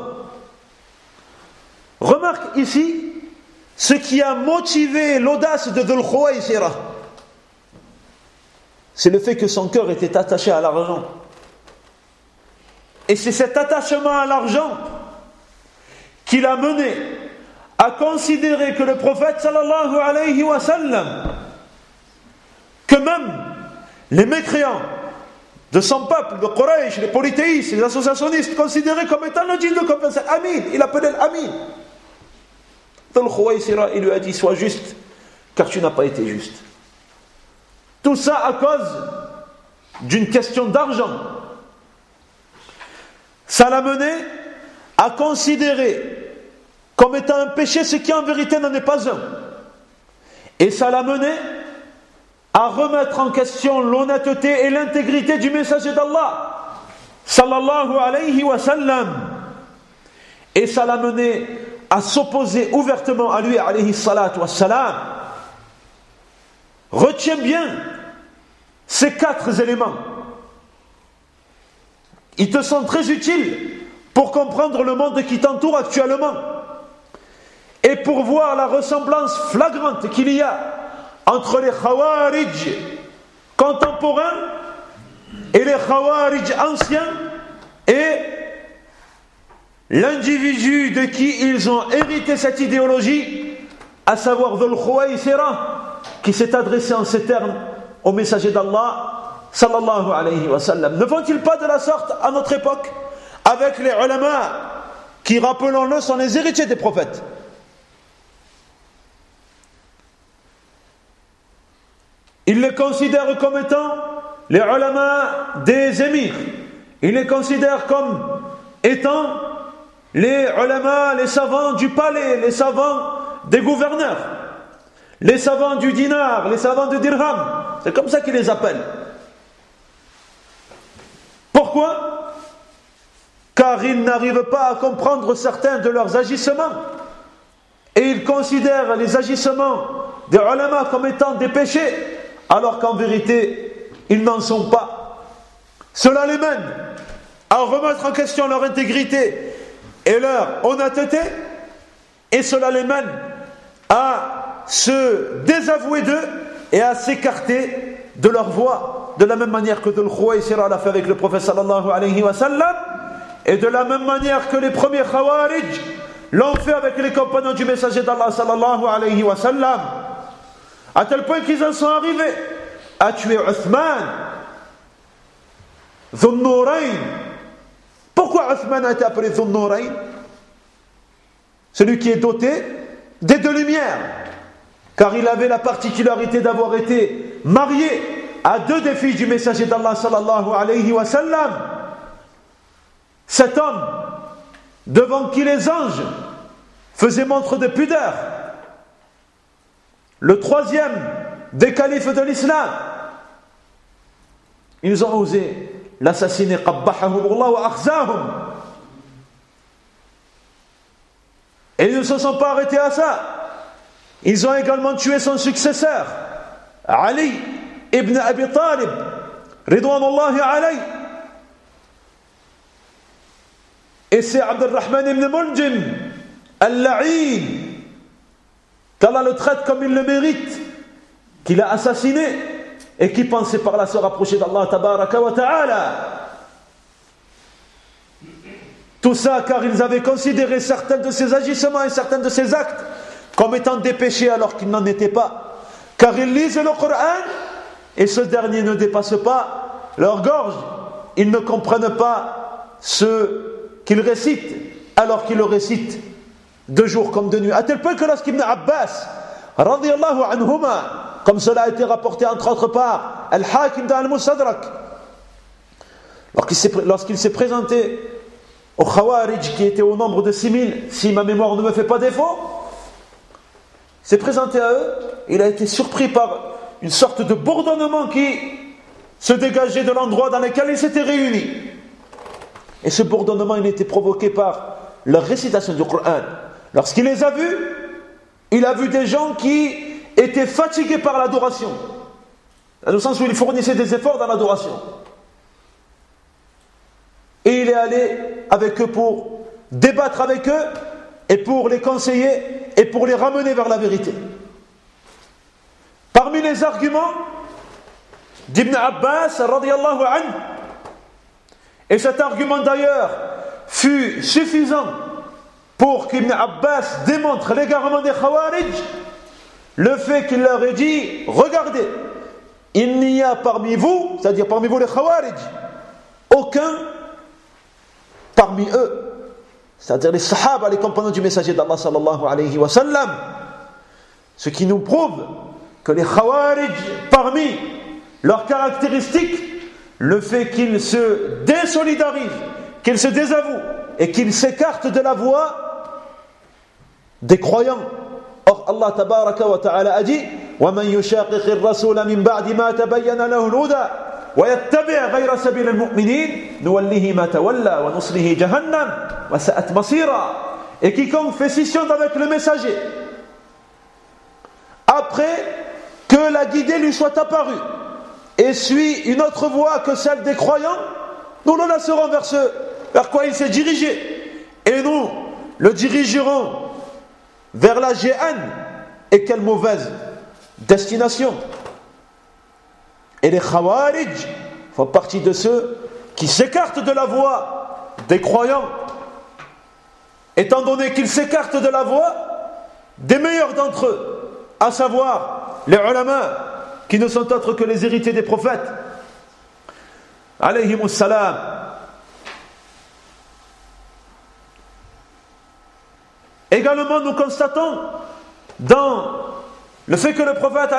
Remarque ici ce qui a motivé l'audace de Dhul. C'est le fait que son cœur était attaché à l'argent. Et c'est cet attachement à l'argent qui l'a mené à considérer que le prophète sallallahu alayhi wa sallam, que même les mécréants de son peuple, de Quraysh, les polythéistes, les associationnistes, considéraient comme étant le digne de confiance, Amin, il appelait l'Amin. Dans le il lui a dit Sois juste, car tu n'as pas été juste. Tout ça à cause d'une question d'argent. Ça l'a mené à considérer comme étant un péché ce qui en vérité n'en est pas un. Et ça l'a mené à remettre en question l'honnêteté et l'intégrité du messager d'Allah sallallahu alayhi wa sallam et ça l'a mené à s'opposer ouvertement à lui alayhi salatu wa salam retiens bien ces quatre éléments. Ils te sont très utiles pour comprendre le monde qui t'entoure actuellement et pour voir la ressemblance flagrante qu'il y a entre les Khawarij contemporains et les Khawarij anciens et l'individu de qui ils ont hérité cette idéologie, à savoir Dhul Khuwaysira, qui s'est adressé en ces termes au messager d'Allah, sallallahu alayhi wa sallam. Ne font-ils pas de la sorte à notre époque avec les ulama qui, rappelons-le, sont les héritiers des prophètes? Ils les considèrent comme étant les ulama des émirs. Ils les considèrent comme étant les ulama, les savants du palais, les savants des gouverneurs, les savants du dinar, les savants du dirham. C'est comme ça qu'ils les appellent. Pourquoi? Car ils n'arrivent pas à comprendre certains de leurs agissements. Et ils considèrent les agissements des ulama comme étant des péchés alors qu'en vérité, ils n'en sont pas. Cela les mène à remettre en question leur intégrité et leur honnêteté, et cela les mène à se désavouer d'eux et à s'écarter de leur voix, de la même manière que Dhul Khuwaysira l'a fait avec le prophète sallallahu alayhi wa sallam, et de la même manière que les premiers Khawarij l'ont fait avec les compagnons du messager d'Allah sallallahu alayhi wa sallam. À tel point qu'ils en sont arrivés à tuer Uthman. Pourquoi Uthman a été appelé Dhunnurayn Celui qui est doté des deux lumières. Car il avait la particularité d'avoir été marié à deux des filles du messager d'Allah sallallahu alayhi wa sallam. Cet homme, devant qui les anges faisaient montre de pudeur, le troisième des califes de l'islam. Ils ont osé l'assassiner. Et ils ne se sont pas arrêtés à ça. Ils ont également tué son successeur, Ali ibn Abi Talib, Ridwanullahi alayh. Et c'est Abdurrahman ibn Muljim, Al-La'in, qu'Allah le traite comme il le mérite, qu'il a assassiné et qui pensait par là se rapprocher d'Allah tabaraka wa ta'ala. Tout ça car ils avaient considéré certains de ses agissements et certains de ses actes comme étant des péchés alors qu'ils n'en étaient pas. Car ils lisent le Coran et ce dernier ne dépasse pas leur gorge. Ils ne comprennent pas ce qu'ils récitent alors qu'ils le récitent de jour comme de nuit. À tel point que lorsqu'Ibn Abbas, radiallahu anhuma, comme cela a été rapporté entre autres par Al-Hakim dans Al-Musadrak, lorsqu'il s'est présenté au Khawarij qui était au nombre de 6000, si ma mémoire ne me fait pas défaut, s'est présenté à eux, il a été surpris par une sorte de bourdonnement qui se dégageait de l'endroit dans lequel ils s'étaient réunis. Et ce bourdonnement, il était provoqué par leur récitation du Coran. Lorsqu'il les a vus, il a vu des gens qui étaient fatigués par l'adoration. Dans le sens où ils fournissaient des efforts dans l'adoration. Et il est allé avec eux pour débattre avec eux et pour les conseiller et pour les ramener vers la vérité. Parmi les arguments d'Ibn Abbas, anhu, et cet argument d'ailleurs fut suffisant pour qu'Ibn Abbas démontre l'égarement des Khawarij, le fait qu'il leur ait dit Regardez, il n'y a parmi vous, c'est-à-dire parmi vous les Khawarij, aucun parmi eux, c'est-à-dire les Sahaba, les compagnons du messager d'Allah sallallahu alayhi wa sallam, ce qui nous prouve que les Khawarij parmi leur caractéristique, le fait qu'ils se désolidarisent, qu'ils se désavouent et qu'ils s'écartent de la voie des croyants. Or Allah tabaraka wa ta'ala a dit وَمَنْ يُشَاقِقِ الرَّسُولَ مِنْ بَعْدِ مَا تَبَيَّنَ لَهُ الْهُدَى وَيَتَّبِعْ غَيْرَ سَبِيلِ الْمُؤْمِنِينَ نُوَلِّهِ مَا تَوَلَّى وَنُصْلِهِ جَهَنَّمْ وَسَأَتْ مَصِيرًا Et quiconque fait scission avec le messager après que la guidée lui soit apparue et suit une autre voie que celle des croyants, nous le laisserons vers ce vers quoi il s'est dirigé. Et nous le dirigerons vers la GN. Et quelle mauvaise destination. et les Khawarij font partie de ceux qui s'écartent de la voie des croyants. Étant donné qu'ils s'écartent de la voie des meilleurs d'entre eux, à savoir les ulama, qui ne sont autres que les héritiers des prophètes. Alayhim salam. Également, nous constatons dans le fait que le prophète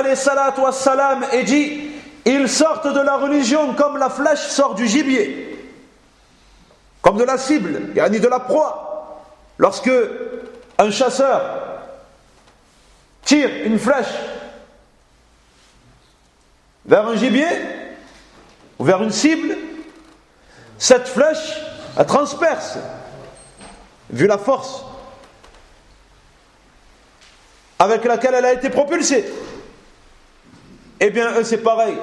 salam ait dit ils sortent de la religion comme la flèche sort du gibier, comme de la cible, ni de la proie. Lorsque un chasseur tire une flèche vers un gibier ou vers une cible, cette flèche elle transperce, vu la force avec laquelle elle a été propulsée. Eh bien, eux, c'est pareil.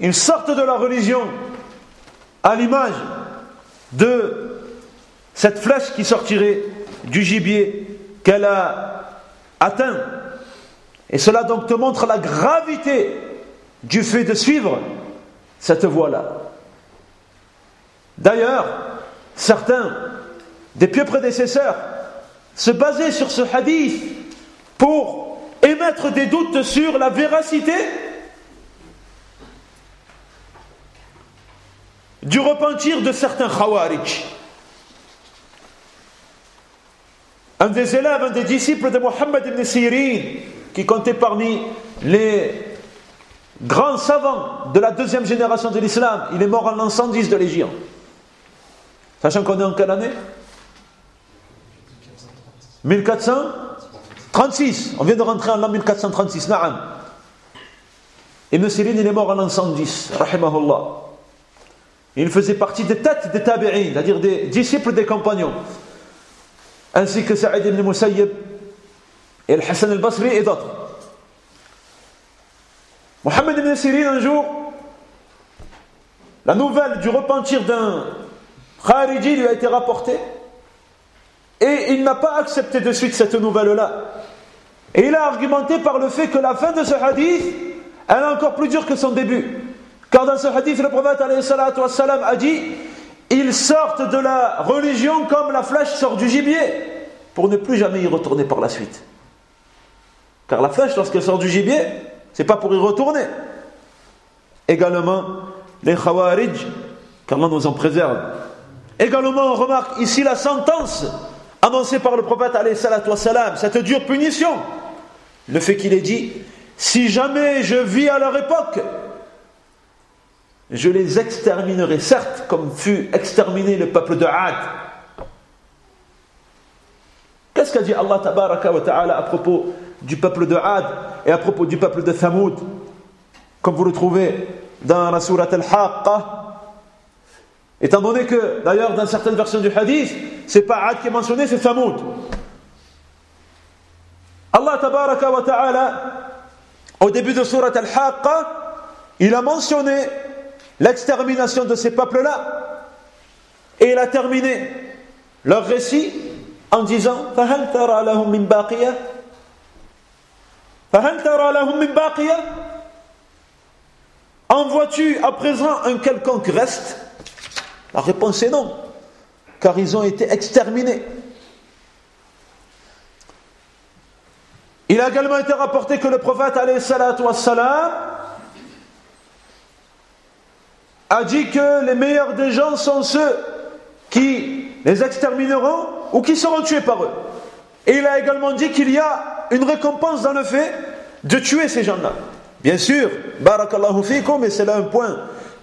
Ils sortent de la religion à l'image de cette flèche qui sortirait du gibier qu'elle a atteint. Et cela donc te montre la gravité du fait de suivre cette voie-là. D'ailleurs, certains des pieux prédécesseurs se basaient sur ce hadith pour émettre des doutes sur la véracité du repentir de certains Khawarij. Un des élèves, un des disciples de Mohammed ibn Sirin, qui comptait parmi les grands savants de la deuxième génération de l'islam, il est mort en l'an 110 de Légion. Sachant qu'on est en quelle année? 1436. On vient de rentrer en l'an 1436. Na'am. Ibn Sirin, il est mort en l'an 110. Rahimahullah. Il faisait partie des têtes des tabi'in, c'est-à-dire des disciples des compagnons. Ainsi que Sa'id ibn Musayyib et le Hassan al-Basri et d'autres. Mohammed ibn Sirin, un jour, la nouvelle du repentir d'un Khariji lui a été rapportée et il n'a pas accepté de suite cette nouvelle-là. Et il a argumenté par le fait que la fin de ce hadith, est encore plus dure que son début. Car dans ce hadith, le prophète a dit Ils sortent de la religion comme la flèche sort du gibier, pour ne plus jamais y retourner par la suite. Car la flèche, lorsqu'elle sort du gibier, c'est pas pour y retourner. Également, les khawarij, qu'Allah nous en préserve. Également, on remarque ici la sentence annoncée par le prophète, cette dure punition. Le fait qu'il ait dit Si jamais je vis à leur époque, je les exterminerai, certes, comme fut exterminé le peuple de Had. Qu'est-ce qu'a dit Allah ta'ala à propos du peuple de Had et à propos du peuple de Thamoud? Comme vous le trouvez dans la sourate Al-Haqqa. Étant donné que, d'ailleurs, dans certaines versions du hadith, c'est pas Had qui est mentionné, c'est Thamoud. Allah ta'ala, au début de sourate Al-Haqqa, il a mentionné l'extermination de ces peuples-là. Et il a terminé leur récit en disant En vois-tu à présent un quelconque reste? La réponse est non, car ils ont été exterminés. Il a également été rapporté que le prophète alayhi salatu a dit que les meilleurs des gens sont ceux qui les extermineront ou qui seront tués par eux. Et il a également dit qu'il y a une récompense dans le fait de tuer ces gens-là. Bien sûr, barakallahu fikum, et c'est là un point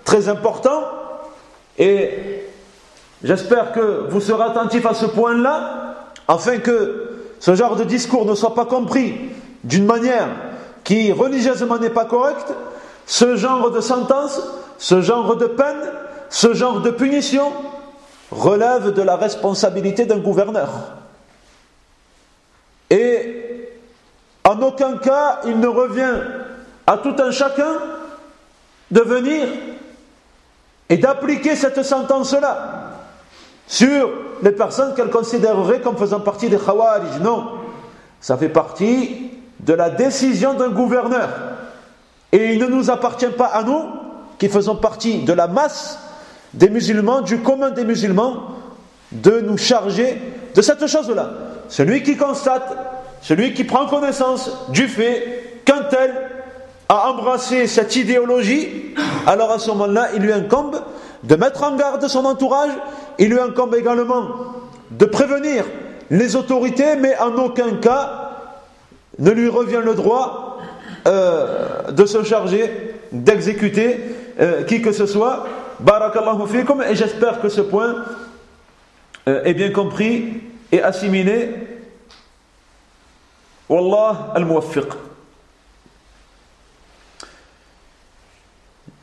très important, et j'espère que vous serez attentifs à ce point-là, afin que ce genre de discours ne soit pas compris d'une manière qui religieusement n'est pas correcte, ce genre de sentence, ce genre de peine, ce genre de punition relève de la responsabilité d'un gouverneur. Et en aucun cas il ne revient à tout un chacun de venir et d'appliquer cette sentence-là sur les personnes qu'elle considérerait comme faisant partie des Khawarij. Non, ça fait partie de la décision d'un gouverneur. Et il ne nous appartient pas à nous, qui faisons partie de la masse des musulmans, du commun des musulmans, de nous charger de cette chose-là. Celui qui constate, celui qui prend connaissance du fait qu'un tel a embrassé cette idéologie, alors à ce moment-là, il lui incombe de mettre en garde son entourage, il lui incombe également de prévenir les autorités, mais en aucun cas ne lui revient le droit euh, de se charger d'exécuter euh, qui que ce soit. Barakallahu fikum, et j'espère que ce point euh, est bien compris et assimilé. Wallah al-muwaffiq.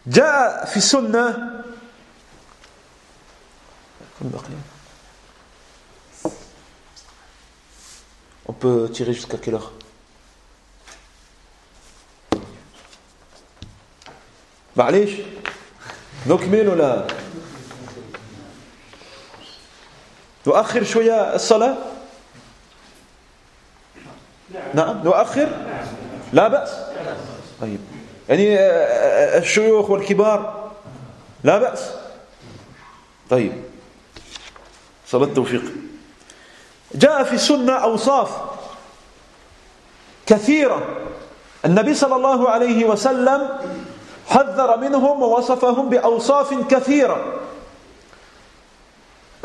جاء في السنة On peut tirer jusqu'à quelle heure معليش. نكمل ولا؟ نؤخر شوية الصلاة؟ نعم نؤخر؟ لا بأس. طيب. يعني آه، آه، الشيوخ والكبار؟ لا بأس. طيب. صلاة التوفيق. جاء في السنة أوصاف كثيرة. النبي صلى الله عليه وسلم حذر منهم ووصفهم بأوصاف كثيرة.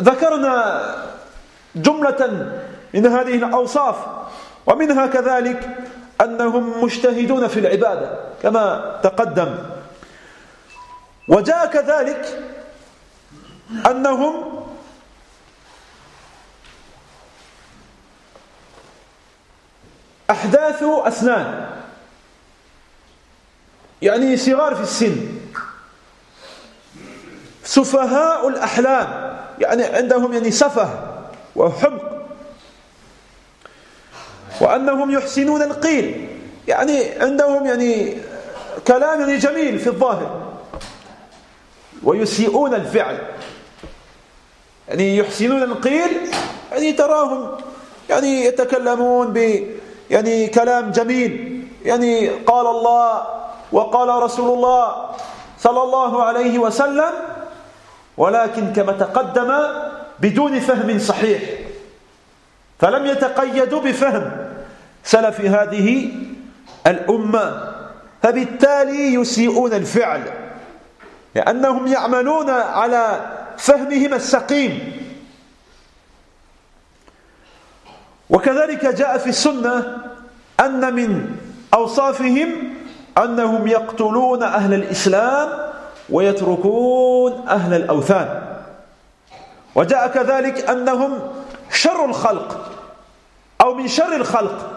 ذكرنا جملة من هذه الأوصاف ومنها كذلك أنهم مجتهدون في العبادة كما تقدم. وجاء كذلك أنهم أحداث أسنان. يعني صغار في السن. سفهاء الأحلام يعني عندهم يعني سفه وحمق. وأنهم يحسنون القيل يعني عندهم يعني كلام يعني جميل في الظاهر. ويسيئون الفعل. يعني يحسنون القيل يعني تراهم يعني يتكلمون ب يعني كلام جميل. يعني قال الله وقال رسول الله صلى الله عليه وسلم ولكن كما تقدم بدون فهم صحيح فلم يتقيدوا بفهم سلف هذه الأمة فبالتالي يسيئون الفعل لأنهم يعملون على فهمهم السقيم. وكذلك جاء في السنة أن من أوصافهم أنهم يقتلون أهل الإسلام ويتركون أهل الأوثان. وجاء كذلك أنهم شر الخلق أو من شر الخلق.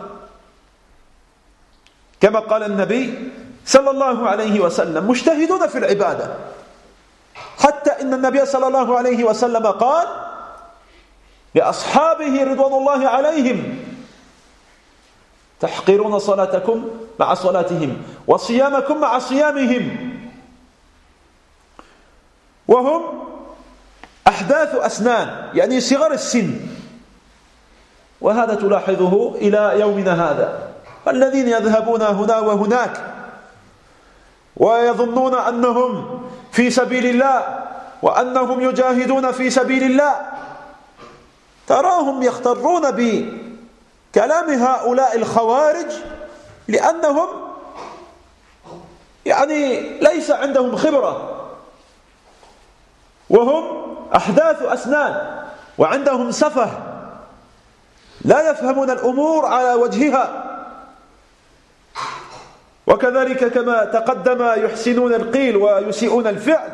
كما قال النبي صلى الله عليه وسلم مجتهدون في العبادة. حتى إن النبي صلى الله عليه وسلم قال لأصحابه رضوان الله عليهم تحقرون صلاتكم؟ مع صلاتهم وصيامكم مع صيامهم. وهم أحداث أسنان يعني صغر السن. وهذا تلاحظه إلى يومنا هذا. الذين يذهبون هنا وهناك ويظنون أنهم في سبيل الله وأنهم يجاهدون في سبيل الله. تراهم يخترون بكلام هؤلاء الخوارج لأنهم يعني ليس عندهم خبرة. وهم أحداث أسنان وعندهم سفه. لا يفهمون الأمور على وجهها. وكذلك كما تقدم يحسنون القيل ويسيئون الفعل.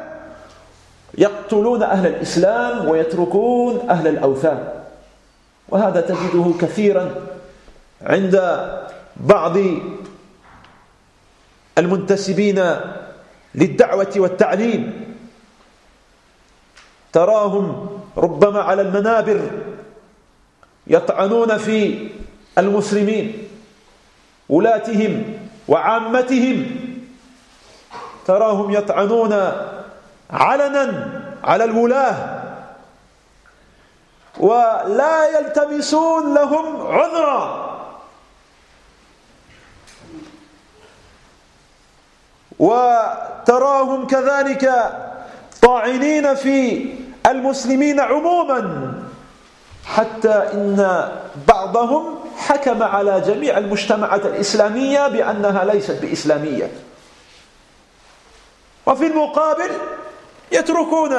يقتلون أهل الإسلام ويتركون أهل الأوثان. وهذا تجده كثيرا عند بعض المنتسبين للدعوة والتعليم تراهم ربما على المنابر يطعنون في المسلمين ولاتهم وعامتهم. تراهم يطعنون علنا على الولاة ولا يلتمسون لهم عذرا. وتراهم كذلك طاعنين في المسلمين عموما. حتى إن بعضهم حكم على جميع المجتمعات الإسلامية بأنها ليست بإسلامية. وفي المقابل يتركون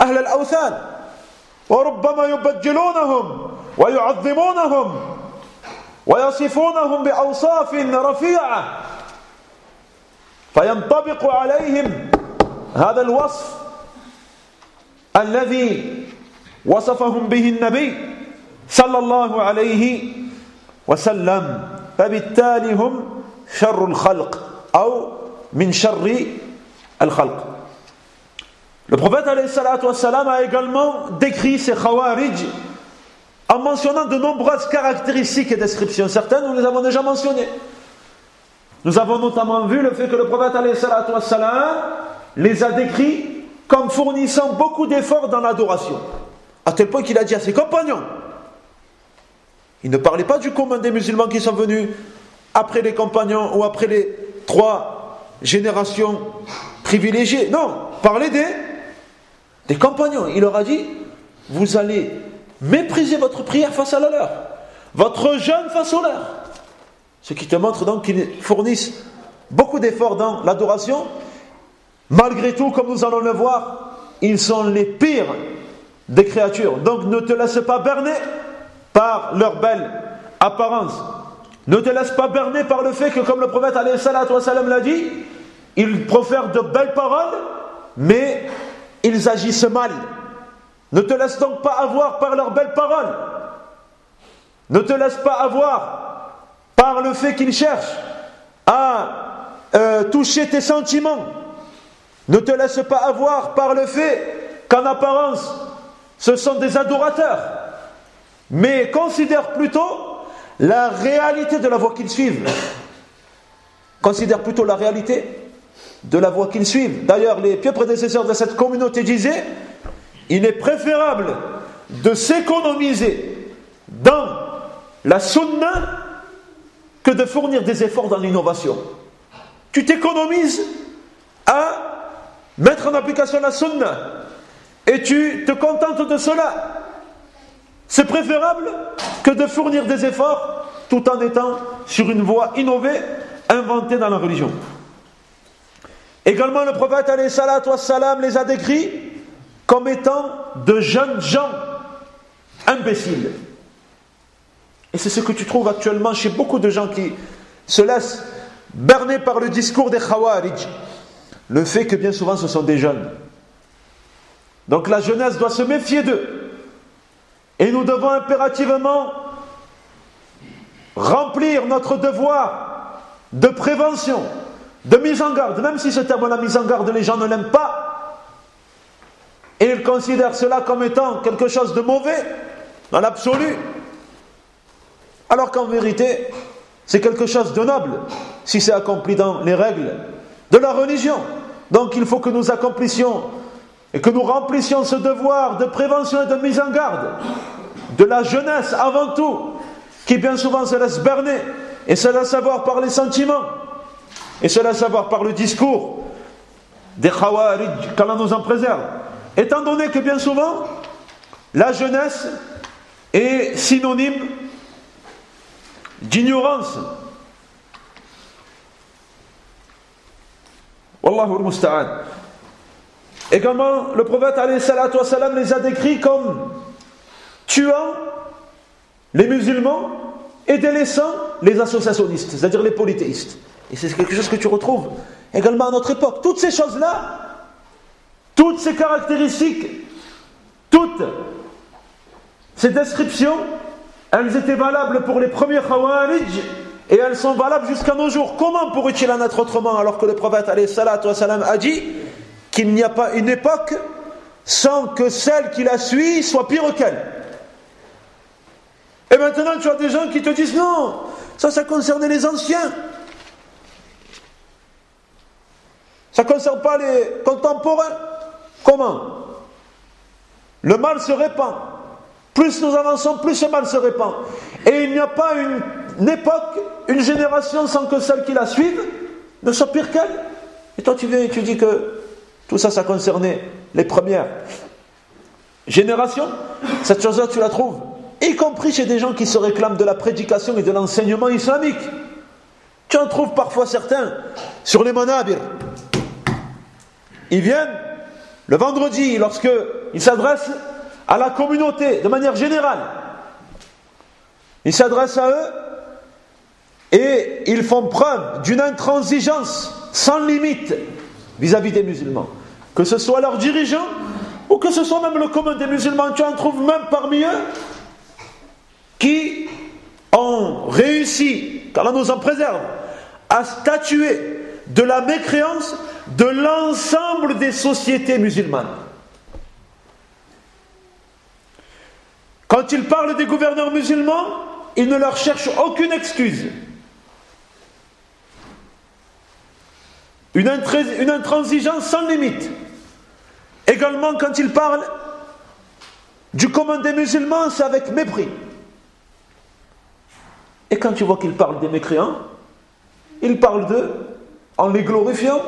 أهل الأوثان وربما يبجلونهم ويعظمونهم ويصفونهم بأوصاف رفيعة فينطبق عليهم هذا الوصف الذي وصفهم به النبي صلى الله عليه وسلم فبالتالي هم شر الخلق أو من شر الخلق Le prophète a également décrit ces khawarij en mentionnant de nombreuses caractéristiques et descriptions. Certaines, nous les avons déjà mentionnées. Nous avons notamment vu le fait que le prophète les a décrits comme fournissant beaucoup d'efforts dans l'adoration. À tel point qu'il a dit à ses compagnons, il ne parlait pas du commun des musulmans qui sont venus après les compagnons ou après les trois générations privilégiées. Non, parlait des, des compagnons. Il leur a dit, vous allez mépriser votre prière face à la leur, votre jeûne face au leur. Ce qui te montre donc qu'ils fournissent beaucoup d'efforts dans l'adoration. Malgré tout, comme nous allons le voir, ils sont les pires des créatures. Donc ne te laisse pas berner par leur belle apparence. Ne te laisse pas berner par le fait que, comme le prophète l'a dit, ils profèrent de belles paroles, mais ils agissent mal. Ne te laisse donc pas avoir par leurs belles paroles. Ne te laisse pas avoir le fait qu'ils cherchent à euh, toucher tes sentiments. Ne te laisse pas avoir par le fait qu'en apparence, ce sont des adorateurs, mais considère plutôt la réalité de la voie qu'ils suivent. Considère plutôt la réalité de la voie qu'ils suivent. D'ailleurs, les pieux prédécesseurs de cette communauté disaient il est préférable de s'économiser dans la sunna que de fournir des efforts dans l'innovation. Tu t'économises à mettre en application la sunna et tu te contentes de cela. C'est préférable que de fournir des efforts tout en étant sur une voie innovée, inventée dans la religion. Également, le prophète salam, les a décrits comme étant de jeunes gens imbéciles. Et c'est ce que tu trouves actuellement chez beaucoup de gens qui se laissent berner par le discours des Khawarij. Le fait que bien souvent ce sont des jeunes. Donc la jeunesse doit se méfier d'eux. Et nous devons impérativement remplir notre devoir de prévention, de mise en garde, même si ce terme la mise en garde, les gens ne l'aiment pas. Et ils considèrent cela comme étant quelque chose de mauvais, dans l'absolu. Alors qu'en vérité, c'est quelque chose de noble, si c'est accompli dans les règles de la religion. Donc il faut que nous accomplissions et que nous remplissions ce devoir de prévention et de mise en garde de la jeunesse avant tout, qui bien souvent se laisse berner et se laisse savoir par les sentiments et se laisse savoir par le discours des khawarij, qu'Allah nous en préserve. Étant donné que bien souvent, la jeunesse est synonyme d'ignorance. Wallahu al-musta'an. Également, le prophète les a décrits comme tuant les musulmans et délaissant les associationnistes, c'est-à-dire les polythéistes. Et c'est quelque chose que tu retrouves également à notre époque. Toutes ces choses-là, toutes ces caractéristiques, toutes ces descriptions, elles étaient valables pour les premiers Khawarij et elles sont valables jusqu'à nos jours. Comment pourrait-il en être autrement alors que le prophète a dit qu'il n'y a pas une époque sans que celle qui la suit soit pire qu'elle? Et maintenant tu as des gens qui te disent non, ça ça concernait les anciens. Ça ne concerne pas les contemporains. Comment? Le mal se répand. Plus nous avançons, plus ce mal se répand. Et il n'y a pas une, époque, une génération sans que celle qui la suive ne soit pire qu'elle. Et toi tu viens et tu dis que tout ça, ça concernait les premières générations. Cette chose-là, tu la trouves, y compris chez des gens qui se réclament de la prédication et de l'enseignement islamique. Tu en trouves parfois certains sur les manabir, ils viennent le vendredi, lorsqu'ils s'adressent à la communauté de manière générale. Ils s'adressent à eux et ils font preuve d'une intransigeance sans limite vis-à-vis des musulmans. Que ce soit leurs dirigeants ou que ce soit même le commun des musulmans, tu en trouves même parmi eux qui ont réussi, car nous en préserve, à statuer de la mécréance de l'ensemble des sociétés musulmanes. Quand ils parlent des gouverneurs musulmans, ils ne leur cherchent aucune excuse. Une, intransigeance sans limite. Également, quand ils parlent du commun des musulmans, c'est avec mépris. Et quand tu vois qu'ils parlent des mécréants, ils parlent d'eux en les glorifiant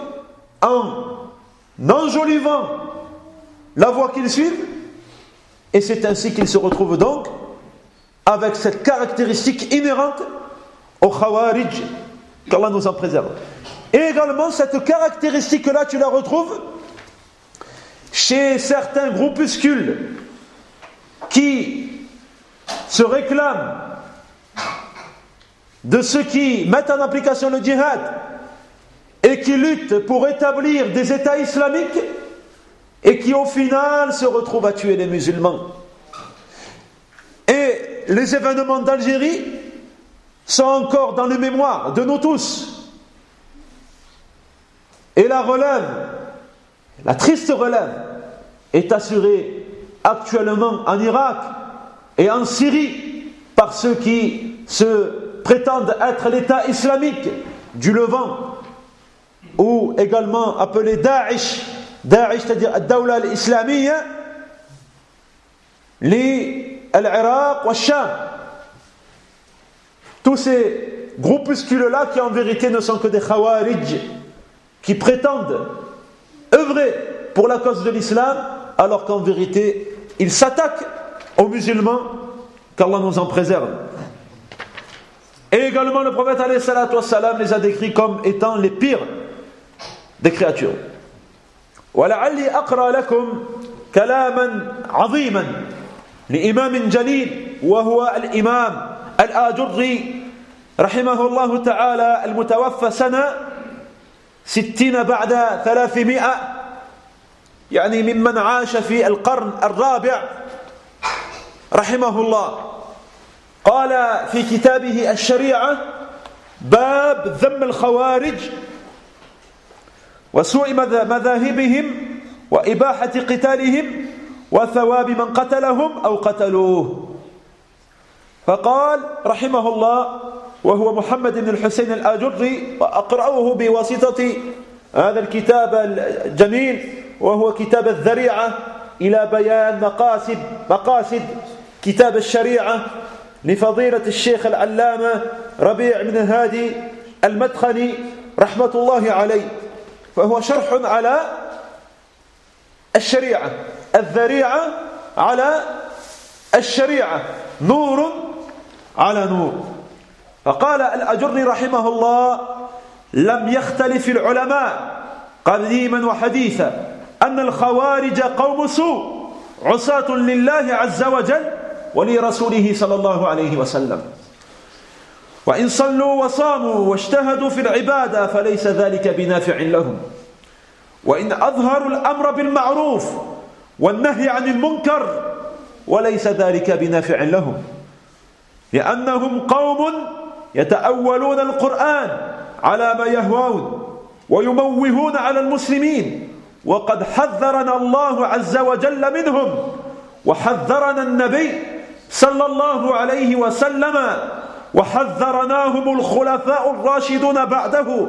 en enjolivant la voie qu'ils suivent, et c'est ainsi qu'ils se retrouvent donc avec cette caractéristique inhérente au Khawarij, qu'Allah nous en préserve. Et également, cette caractéristique-là, tu la retrouves chez certains groupuscules qui se réclament de ceux qui mettent en application le djihad et qui luttent pour établir des États islamiques et qui au final se retrouvent à tuer les musulmans. Et les événements d'Algérie sont encore dans les mémoires de nous tous. Et la relève, la triste relève, est assurée actuellement en Irak et en Syrie par ceux qui se prétendent être l'État islamique du Levant ou également appelé Daesh, Ad-Dawla al-Islamiyya, l'Iraq ou Sham. Tous ces groupuscules-là qui en vérité ne sont que des Khawarij, qui prétendent œuvrer pour la cause de l'islam, alors qu'en vérité, ils s'attaquent aux musulmans, qu'Allah nous en préserve. Et également, le prophète les a décrits comme étant les pires des créatures. ولعلي أقرأ لكم كلاما عظيما لإمام جليل وهو الإمام الآجري رحمه الله تعالى المتوفى سنة ستين بعد ثلاثمائة يعني ممن عاش في القرن الرابع رحمه الله. قال في كتابه الشريعة باب ذم الخوارج وسوء مذاهبهم وإباحة قتالهم وثواب من قتلهم أو قتلوه. فقال رحمه الله وهو محمد بن الحسين الآجري وأقرأه بواسطة هذا الكتاب الجميل وهو كتاب الذريعة إلى بيان مقاصد مقاصد كتاب الشريعة لفضيلة الشيخ العلامة ربيع بن هادي المدخلي رحمة الله عليه. فهو شرح على الشريعة الذريعة على الشريعة نور على نور. فقال الأجري رحمه الله لم يختلف العلماء قديما وحديثا أن الخوارج قوم سوء عصاة لله عز وجل ولرسوله صلى الله عليه وسلم. وإن صلوا وصاموا واجتهدوا في العبادة فليس ذلك بنافع لهم. وإن أظهروا الأمر بالمعروف والنهي عن المنكر وليس ذلك بنافع لهم. لأنهم قوم يتأولون القرآن على ما يهوون ويموهون على المسلمين. وقد حذرنا الله عز وجل منهم وحذرنا النبي صلى الله عليه وسلم وحذرناهم الخلفاء الراشدون بعده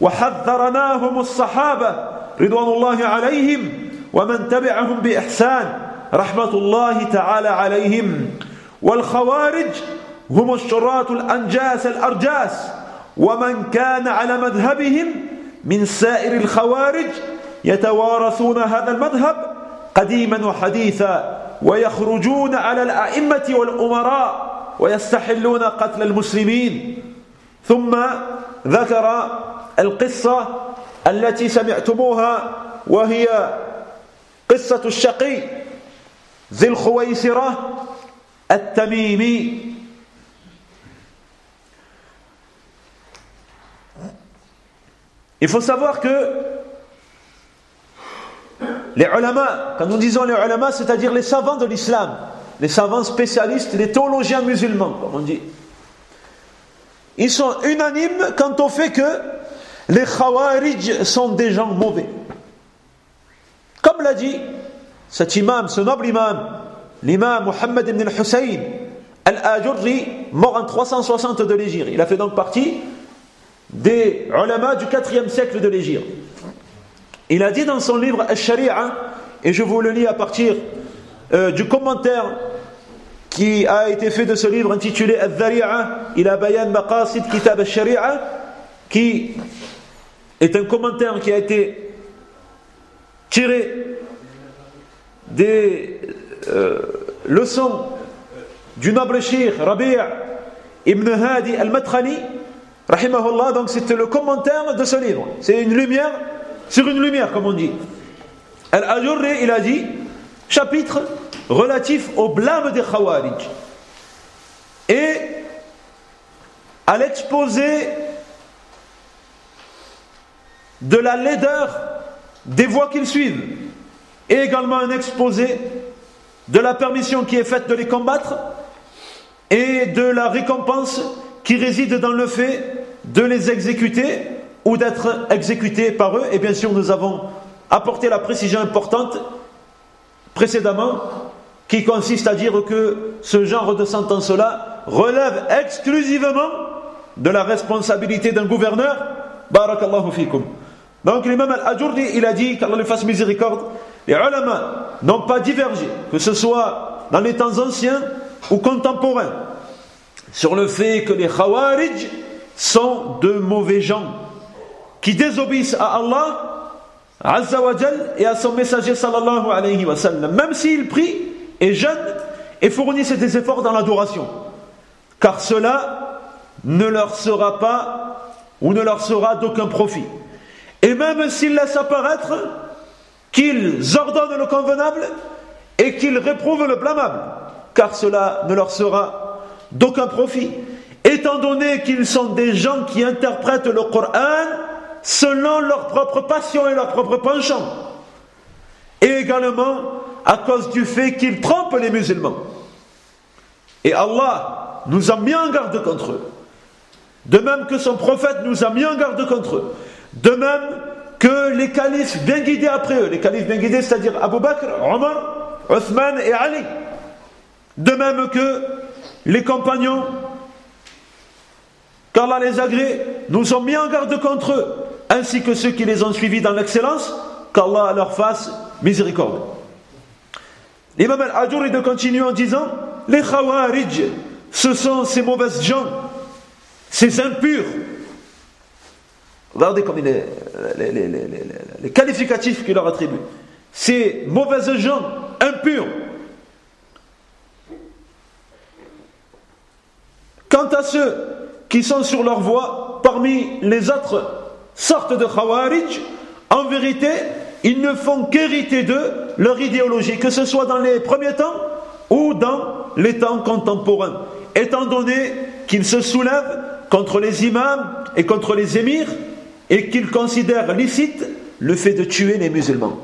وحذرناهم الصحابة رضوان الله عليهم ومن تبعهم بإحسان رحمة الله تعالى عليهم. والخوارج هم الشراة الأنجاس الأرجاس ومن كان على مذهبهم من سائر الخوارج يتوارثون هذا المذهب قديما وحديثا ويخرجون على الأئمة والأمراء ويستحلون قتل المسلمين ثم ذكر القصة التي سمعتموها وهي قصة الشقي ذي الخويسرة التميمي Il faut savoir que les ulama, quand nous disons les ulama, c'est-à-dire les savants de l'islam, les savants spécialistes, les théologiens musulmans, comme on dit, ils sont unanimes quant au fait que les khawarij sont des gens mauvais. Comme l'a dit cet imam, ce noble imam, l'imam Mohammed ibn al-Hussein al-Ajurri, mort en 360 de l'Égypte. Il a fait donc partie des ulama du 4e siècle de l'Égypte. Il a dit dans son livre Al-Sharia, et je vous le lis à partir euh, du commentaire qui a été fait de ce livre intitulé Al-Dhari'a, il a bayan maqasid kitab al-Sharia, qui est un commentaire qui a été tiré des euh, leçons du noble shir Rabi' ibn Hadi al-Madkhali, rahimahullah, donc c'était le commentaire de ce livre. C'est une lumière sur une lumière, comme on dit. Al-Ajurri, il a dit, chapitre relatif au blâme des Khawarij et à l'exposé de la laideur des voies qu'ils suivent et également un exposé de la permission qui est faite de les combattre et de la récompense qui réside dans le fait de les exécuter ou d'être exécutés par eux. Et bien sûr, nous avons apporté la précision importante précédemment qui consiste à dire que ce genre de sentence-là relève exclusivement de la responsabilité d'un gouverneur. Barakallahu fikum. Donc l'imam al-Ajurdi, il a dit qu'Allah lui fasse miséricorde, les ulama n'ont pas divergé, que ce soit dans les temps anciens ou contemporains, sur le fait que les khawarij sont de mauvais gens qui désobéissent à Allah Azza et à son messager sallallahu alayhi wa sallam, même s'ils prient et jeûnent et fournissent des efforts dans l'adoration. Car cela ne leur sera pas ou ne leur sera d'aucun profit. Et même s'ils laissent apparaître qu'ils ordonnent le convenable et qu'ils réprouvent le blâmable, car cela ne leur sera d'aucun profit, étant donné qu'ils sont des gens qui interprètent le Coran selon leur propre passion et leur propre penchant, et également à cause du fait qu'ils trompent les musulmans. Et Allah nous a mis en garde contre eux. De même que son prophète nous a mis en garde contre eux. De même que les califes bien guidés après eux, les califes bien guidés, c'est-à-dire Abu Bakr, Omar, Othman et Ali. De même que les compagnons, qu'Allah les agrée, nous ont mis en garde contre eux, ainsi que ceux qui les ont suivis dans l'excellence, qu'Allah leur fasse miséricorde. L'imam al-Ajuri de continuer en disant Les Khawarij, ce sont ces mauvaises gens, ces impurs Regardez comme les, les qualificatifs qu'il leur attribue. Ces mauvaises gens impurs. Quant à ceux qui sont sur leur voie, parmi les autres sortes de Khawarij, en vérité, ils ne font qu'hériter de leur idéologie, que ce soit dans les premiers temps ou dans les temps contemporains, étant donné qu'ils qu'il se soulève contre les imams et contre les émirs et qu'il considère licite le fait de tuer les musulmans.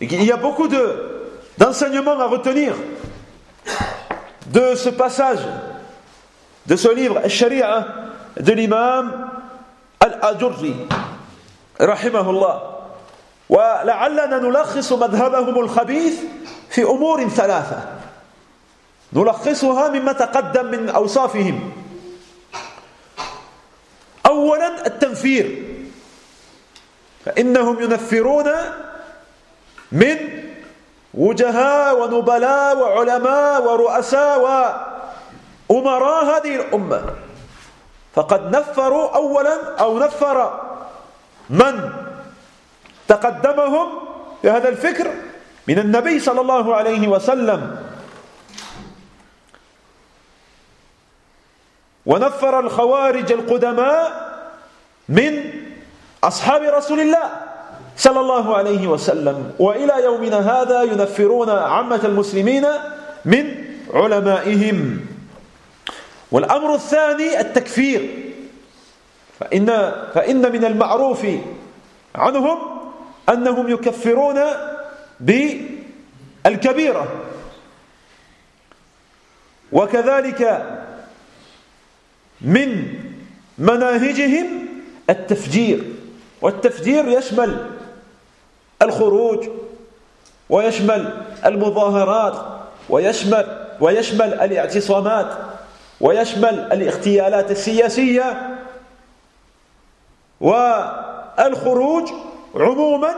il y a beaucoup d'enseignements à retenir de ce passage, de ce livre, Sharia, de l'imam Al-Ajurri, rahimahullah. ولعلنا نلخص مذهبهم الخبيث في أمور ثلاثة. نلخصها مما تقدم من أوصافهم. اولا التنفير. فإنهم ينفرون من وجهاء ونبلاء وعلماء ورؤساء وأمراء هذه الأمة. فقد نفروا اولا أو نفر من تقدمهم في هذا الفكر من النبي صلى الله عليه وسلم. ونفر الخوارج القدماء من أصحاب رسول الله صلى الله عليه وسلم. وإلى يومنا هذا ينفرون عامة المسلمين من علمائهم. والأمر الثاني التكفير. فإن, فإن من المعروف عنهم أنهم يكفرون بالكبيرة. وكذلك من مناهجهم التفجير. والتفجير يشمل الخروج ويشمل المظاهرات ويشمل ويشمل الاعتصامات. ويشمل الاغتيالات السياسيه والخروج عموما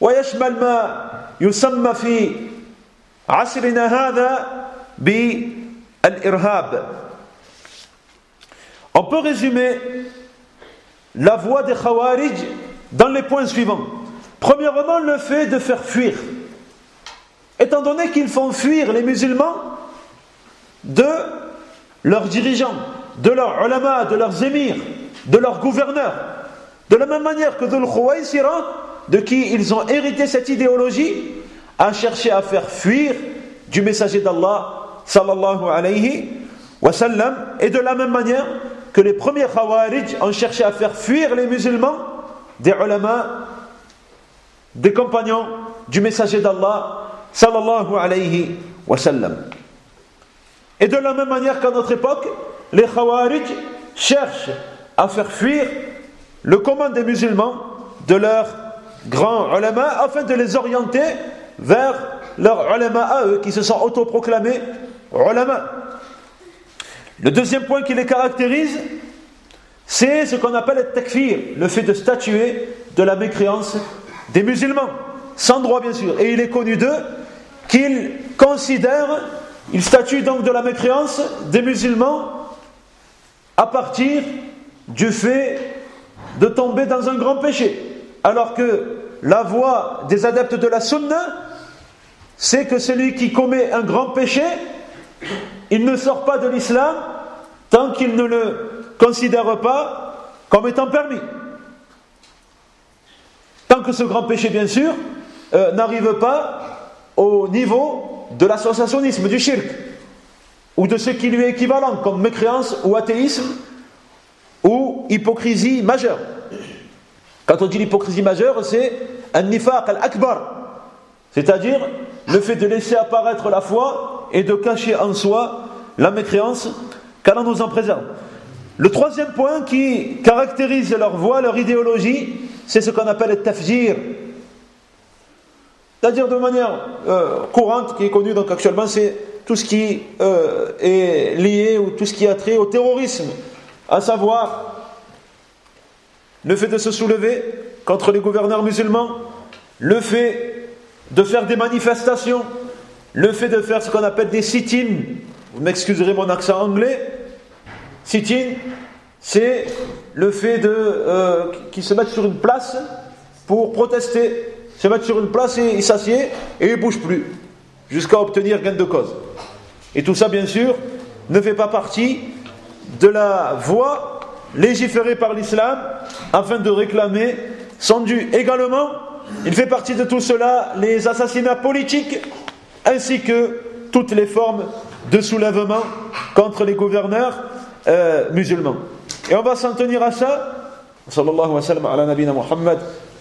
ويشمل ما يسمى في عصرنا هذا بالإرهاب On peut résumer la voie des Khawarij dans les points suivants. Premièrement, le fait de faire fuir. Étant donné qu'ils font fuir les musulmans de leurs dirigeants, de leurs ulama, de leurs émirs, de leurs gouverneurs. De la même manière que Dhul Khuwaysira, de qui ils ont hérité cette idéologie, a cherché à faire fuir du messager d'Allah, sallallahu alayhi wa sallam, et de la même manière que les premiers Khawarij ont cherché à faire fuir les musulmans des ulama, des compagnons du messager d'Allah, sallallahu alayhi wa sallam. Et de la même manière qu'à notre époque, les Khawarij cherchent à faire fuir le commun des musulmans de leurs grands ulama afin de les orienter vers leurs ulama à eux qui se sont autoproclamés ulama. Le deuxième point qui les caractérise, c'est ce qu'on appelle le takfir, le fait de statuer de la mécréance des musulmans, sans droit bien sûr. Et il est connu d'eux qu'ils considèrent, ils statuent donc de la mécréance des musulmans à partir du fait de tomber dans un grand péché. Alors que la voie des adeptes de la sunna, c'est que celui qui commet un grand péché, il ne sort pas de l'islam tant qu'il ne le considère pas comme étant permis. Tant que ce grand péché, bien sûr, euh, n'arrive pas au niveau de l'associationnisme, du shirk, ou de ce qui lui est équivalent, comme mécréance ou athéisme, ou hypocrisie majeure. Quand on dit l'hypocrisie majeure, c'est un nifaq al-akbar, c'est-à-dire le fait de laisser apparaître la foi et de cacher en soi la mécréance, qu'Allah nous en préserve. Le troisième point qui caractérise leur voix, leur idéologie, c'est ce qu'on appelle le tafjir. C'est-à-dire de manière euh, courante, qui est connue donc actuellement, c'est tout ce qui euh, est lié ou tout ce qui a trait au terrorisme. À savoir le fait de se soulever contre les gouverneurs musulmans, le fait de faire des manifestations, le fait de faire ce qu'on appelle des sit-ins, vous m'excuserez mon accent anglais, sit-in, c'est le fait de euh, qu'ils se mettent sur une place pour protester, se mettent sur une place et ils s'assiedent et ils ne bougent plus, jusqu'à obtenir gain de cause. Et tout ça, bien sûr, ne fait pas partie de la voie légiférée par l'islam afin de réclamer son dû. Également, il fait partie de tout cela les assassinats politiques ainsi que toutes les formes de soulèvement contre les gouverneurs euh, musulmans. Et on va s'en tenir à ça.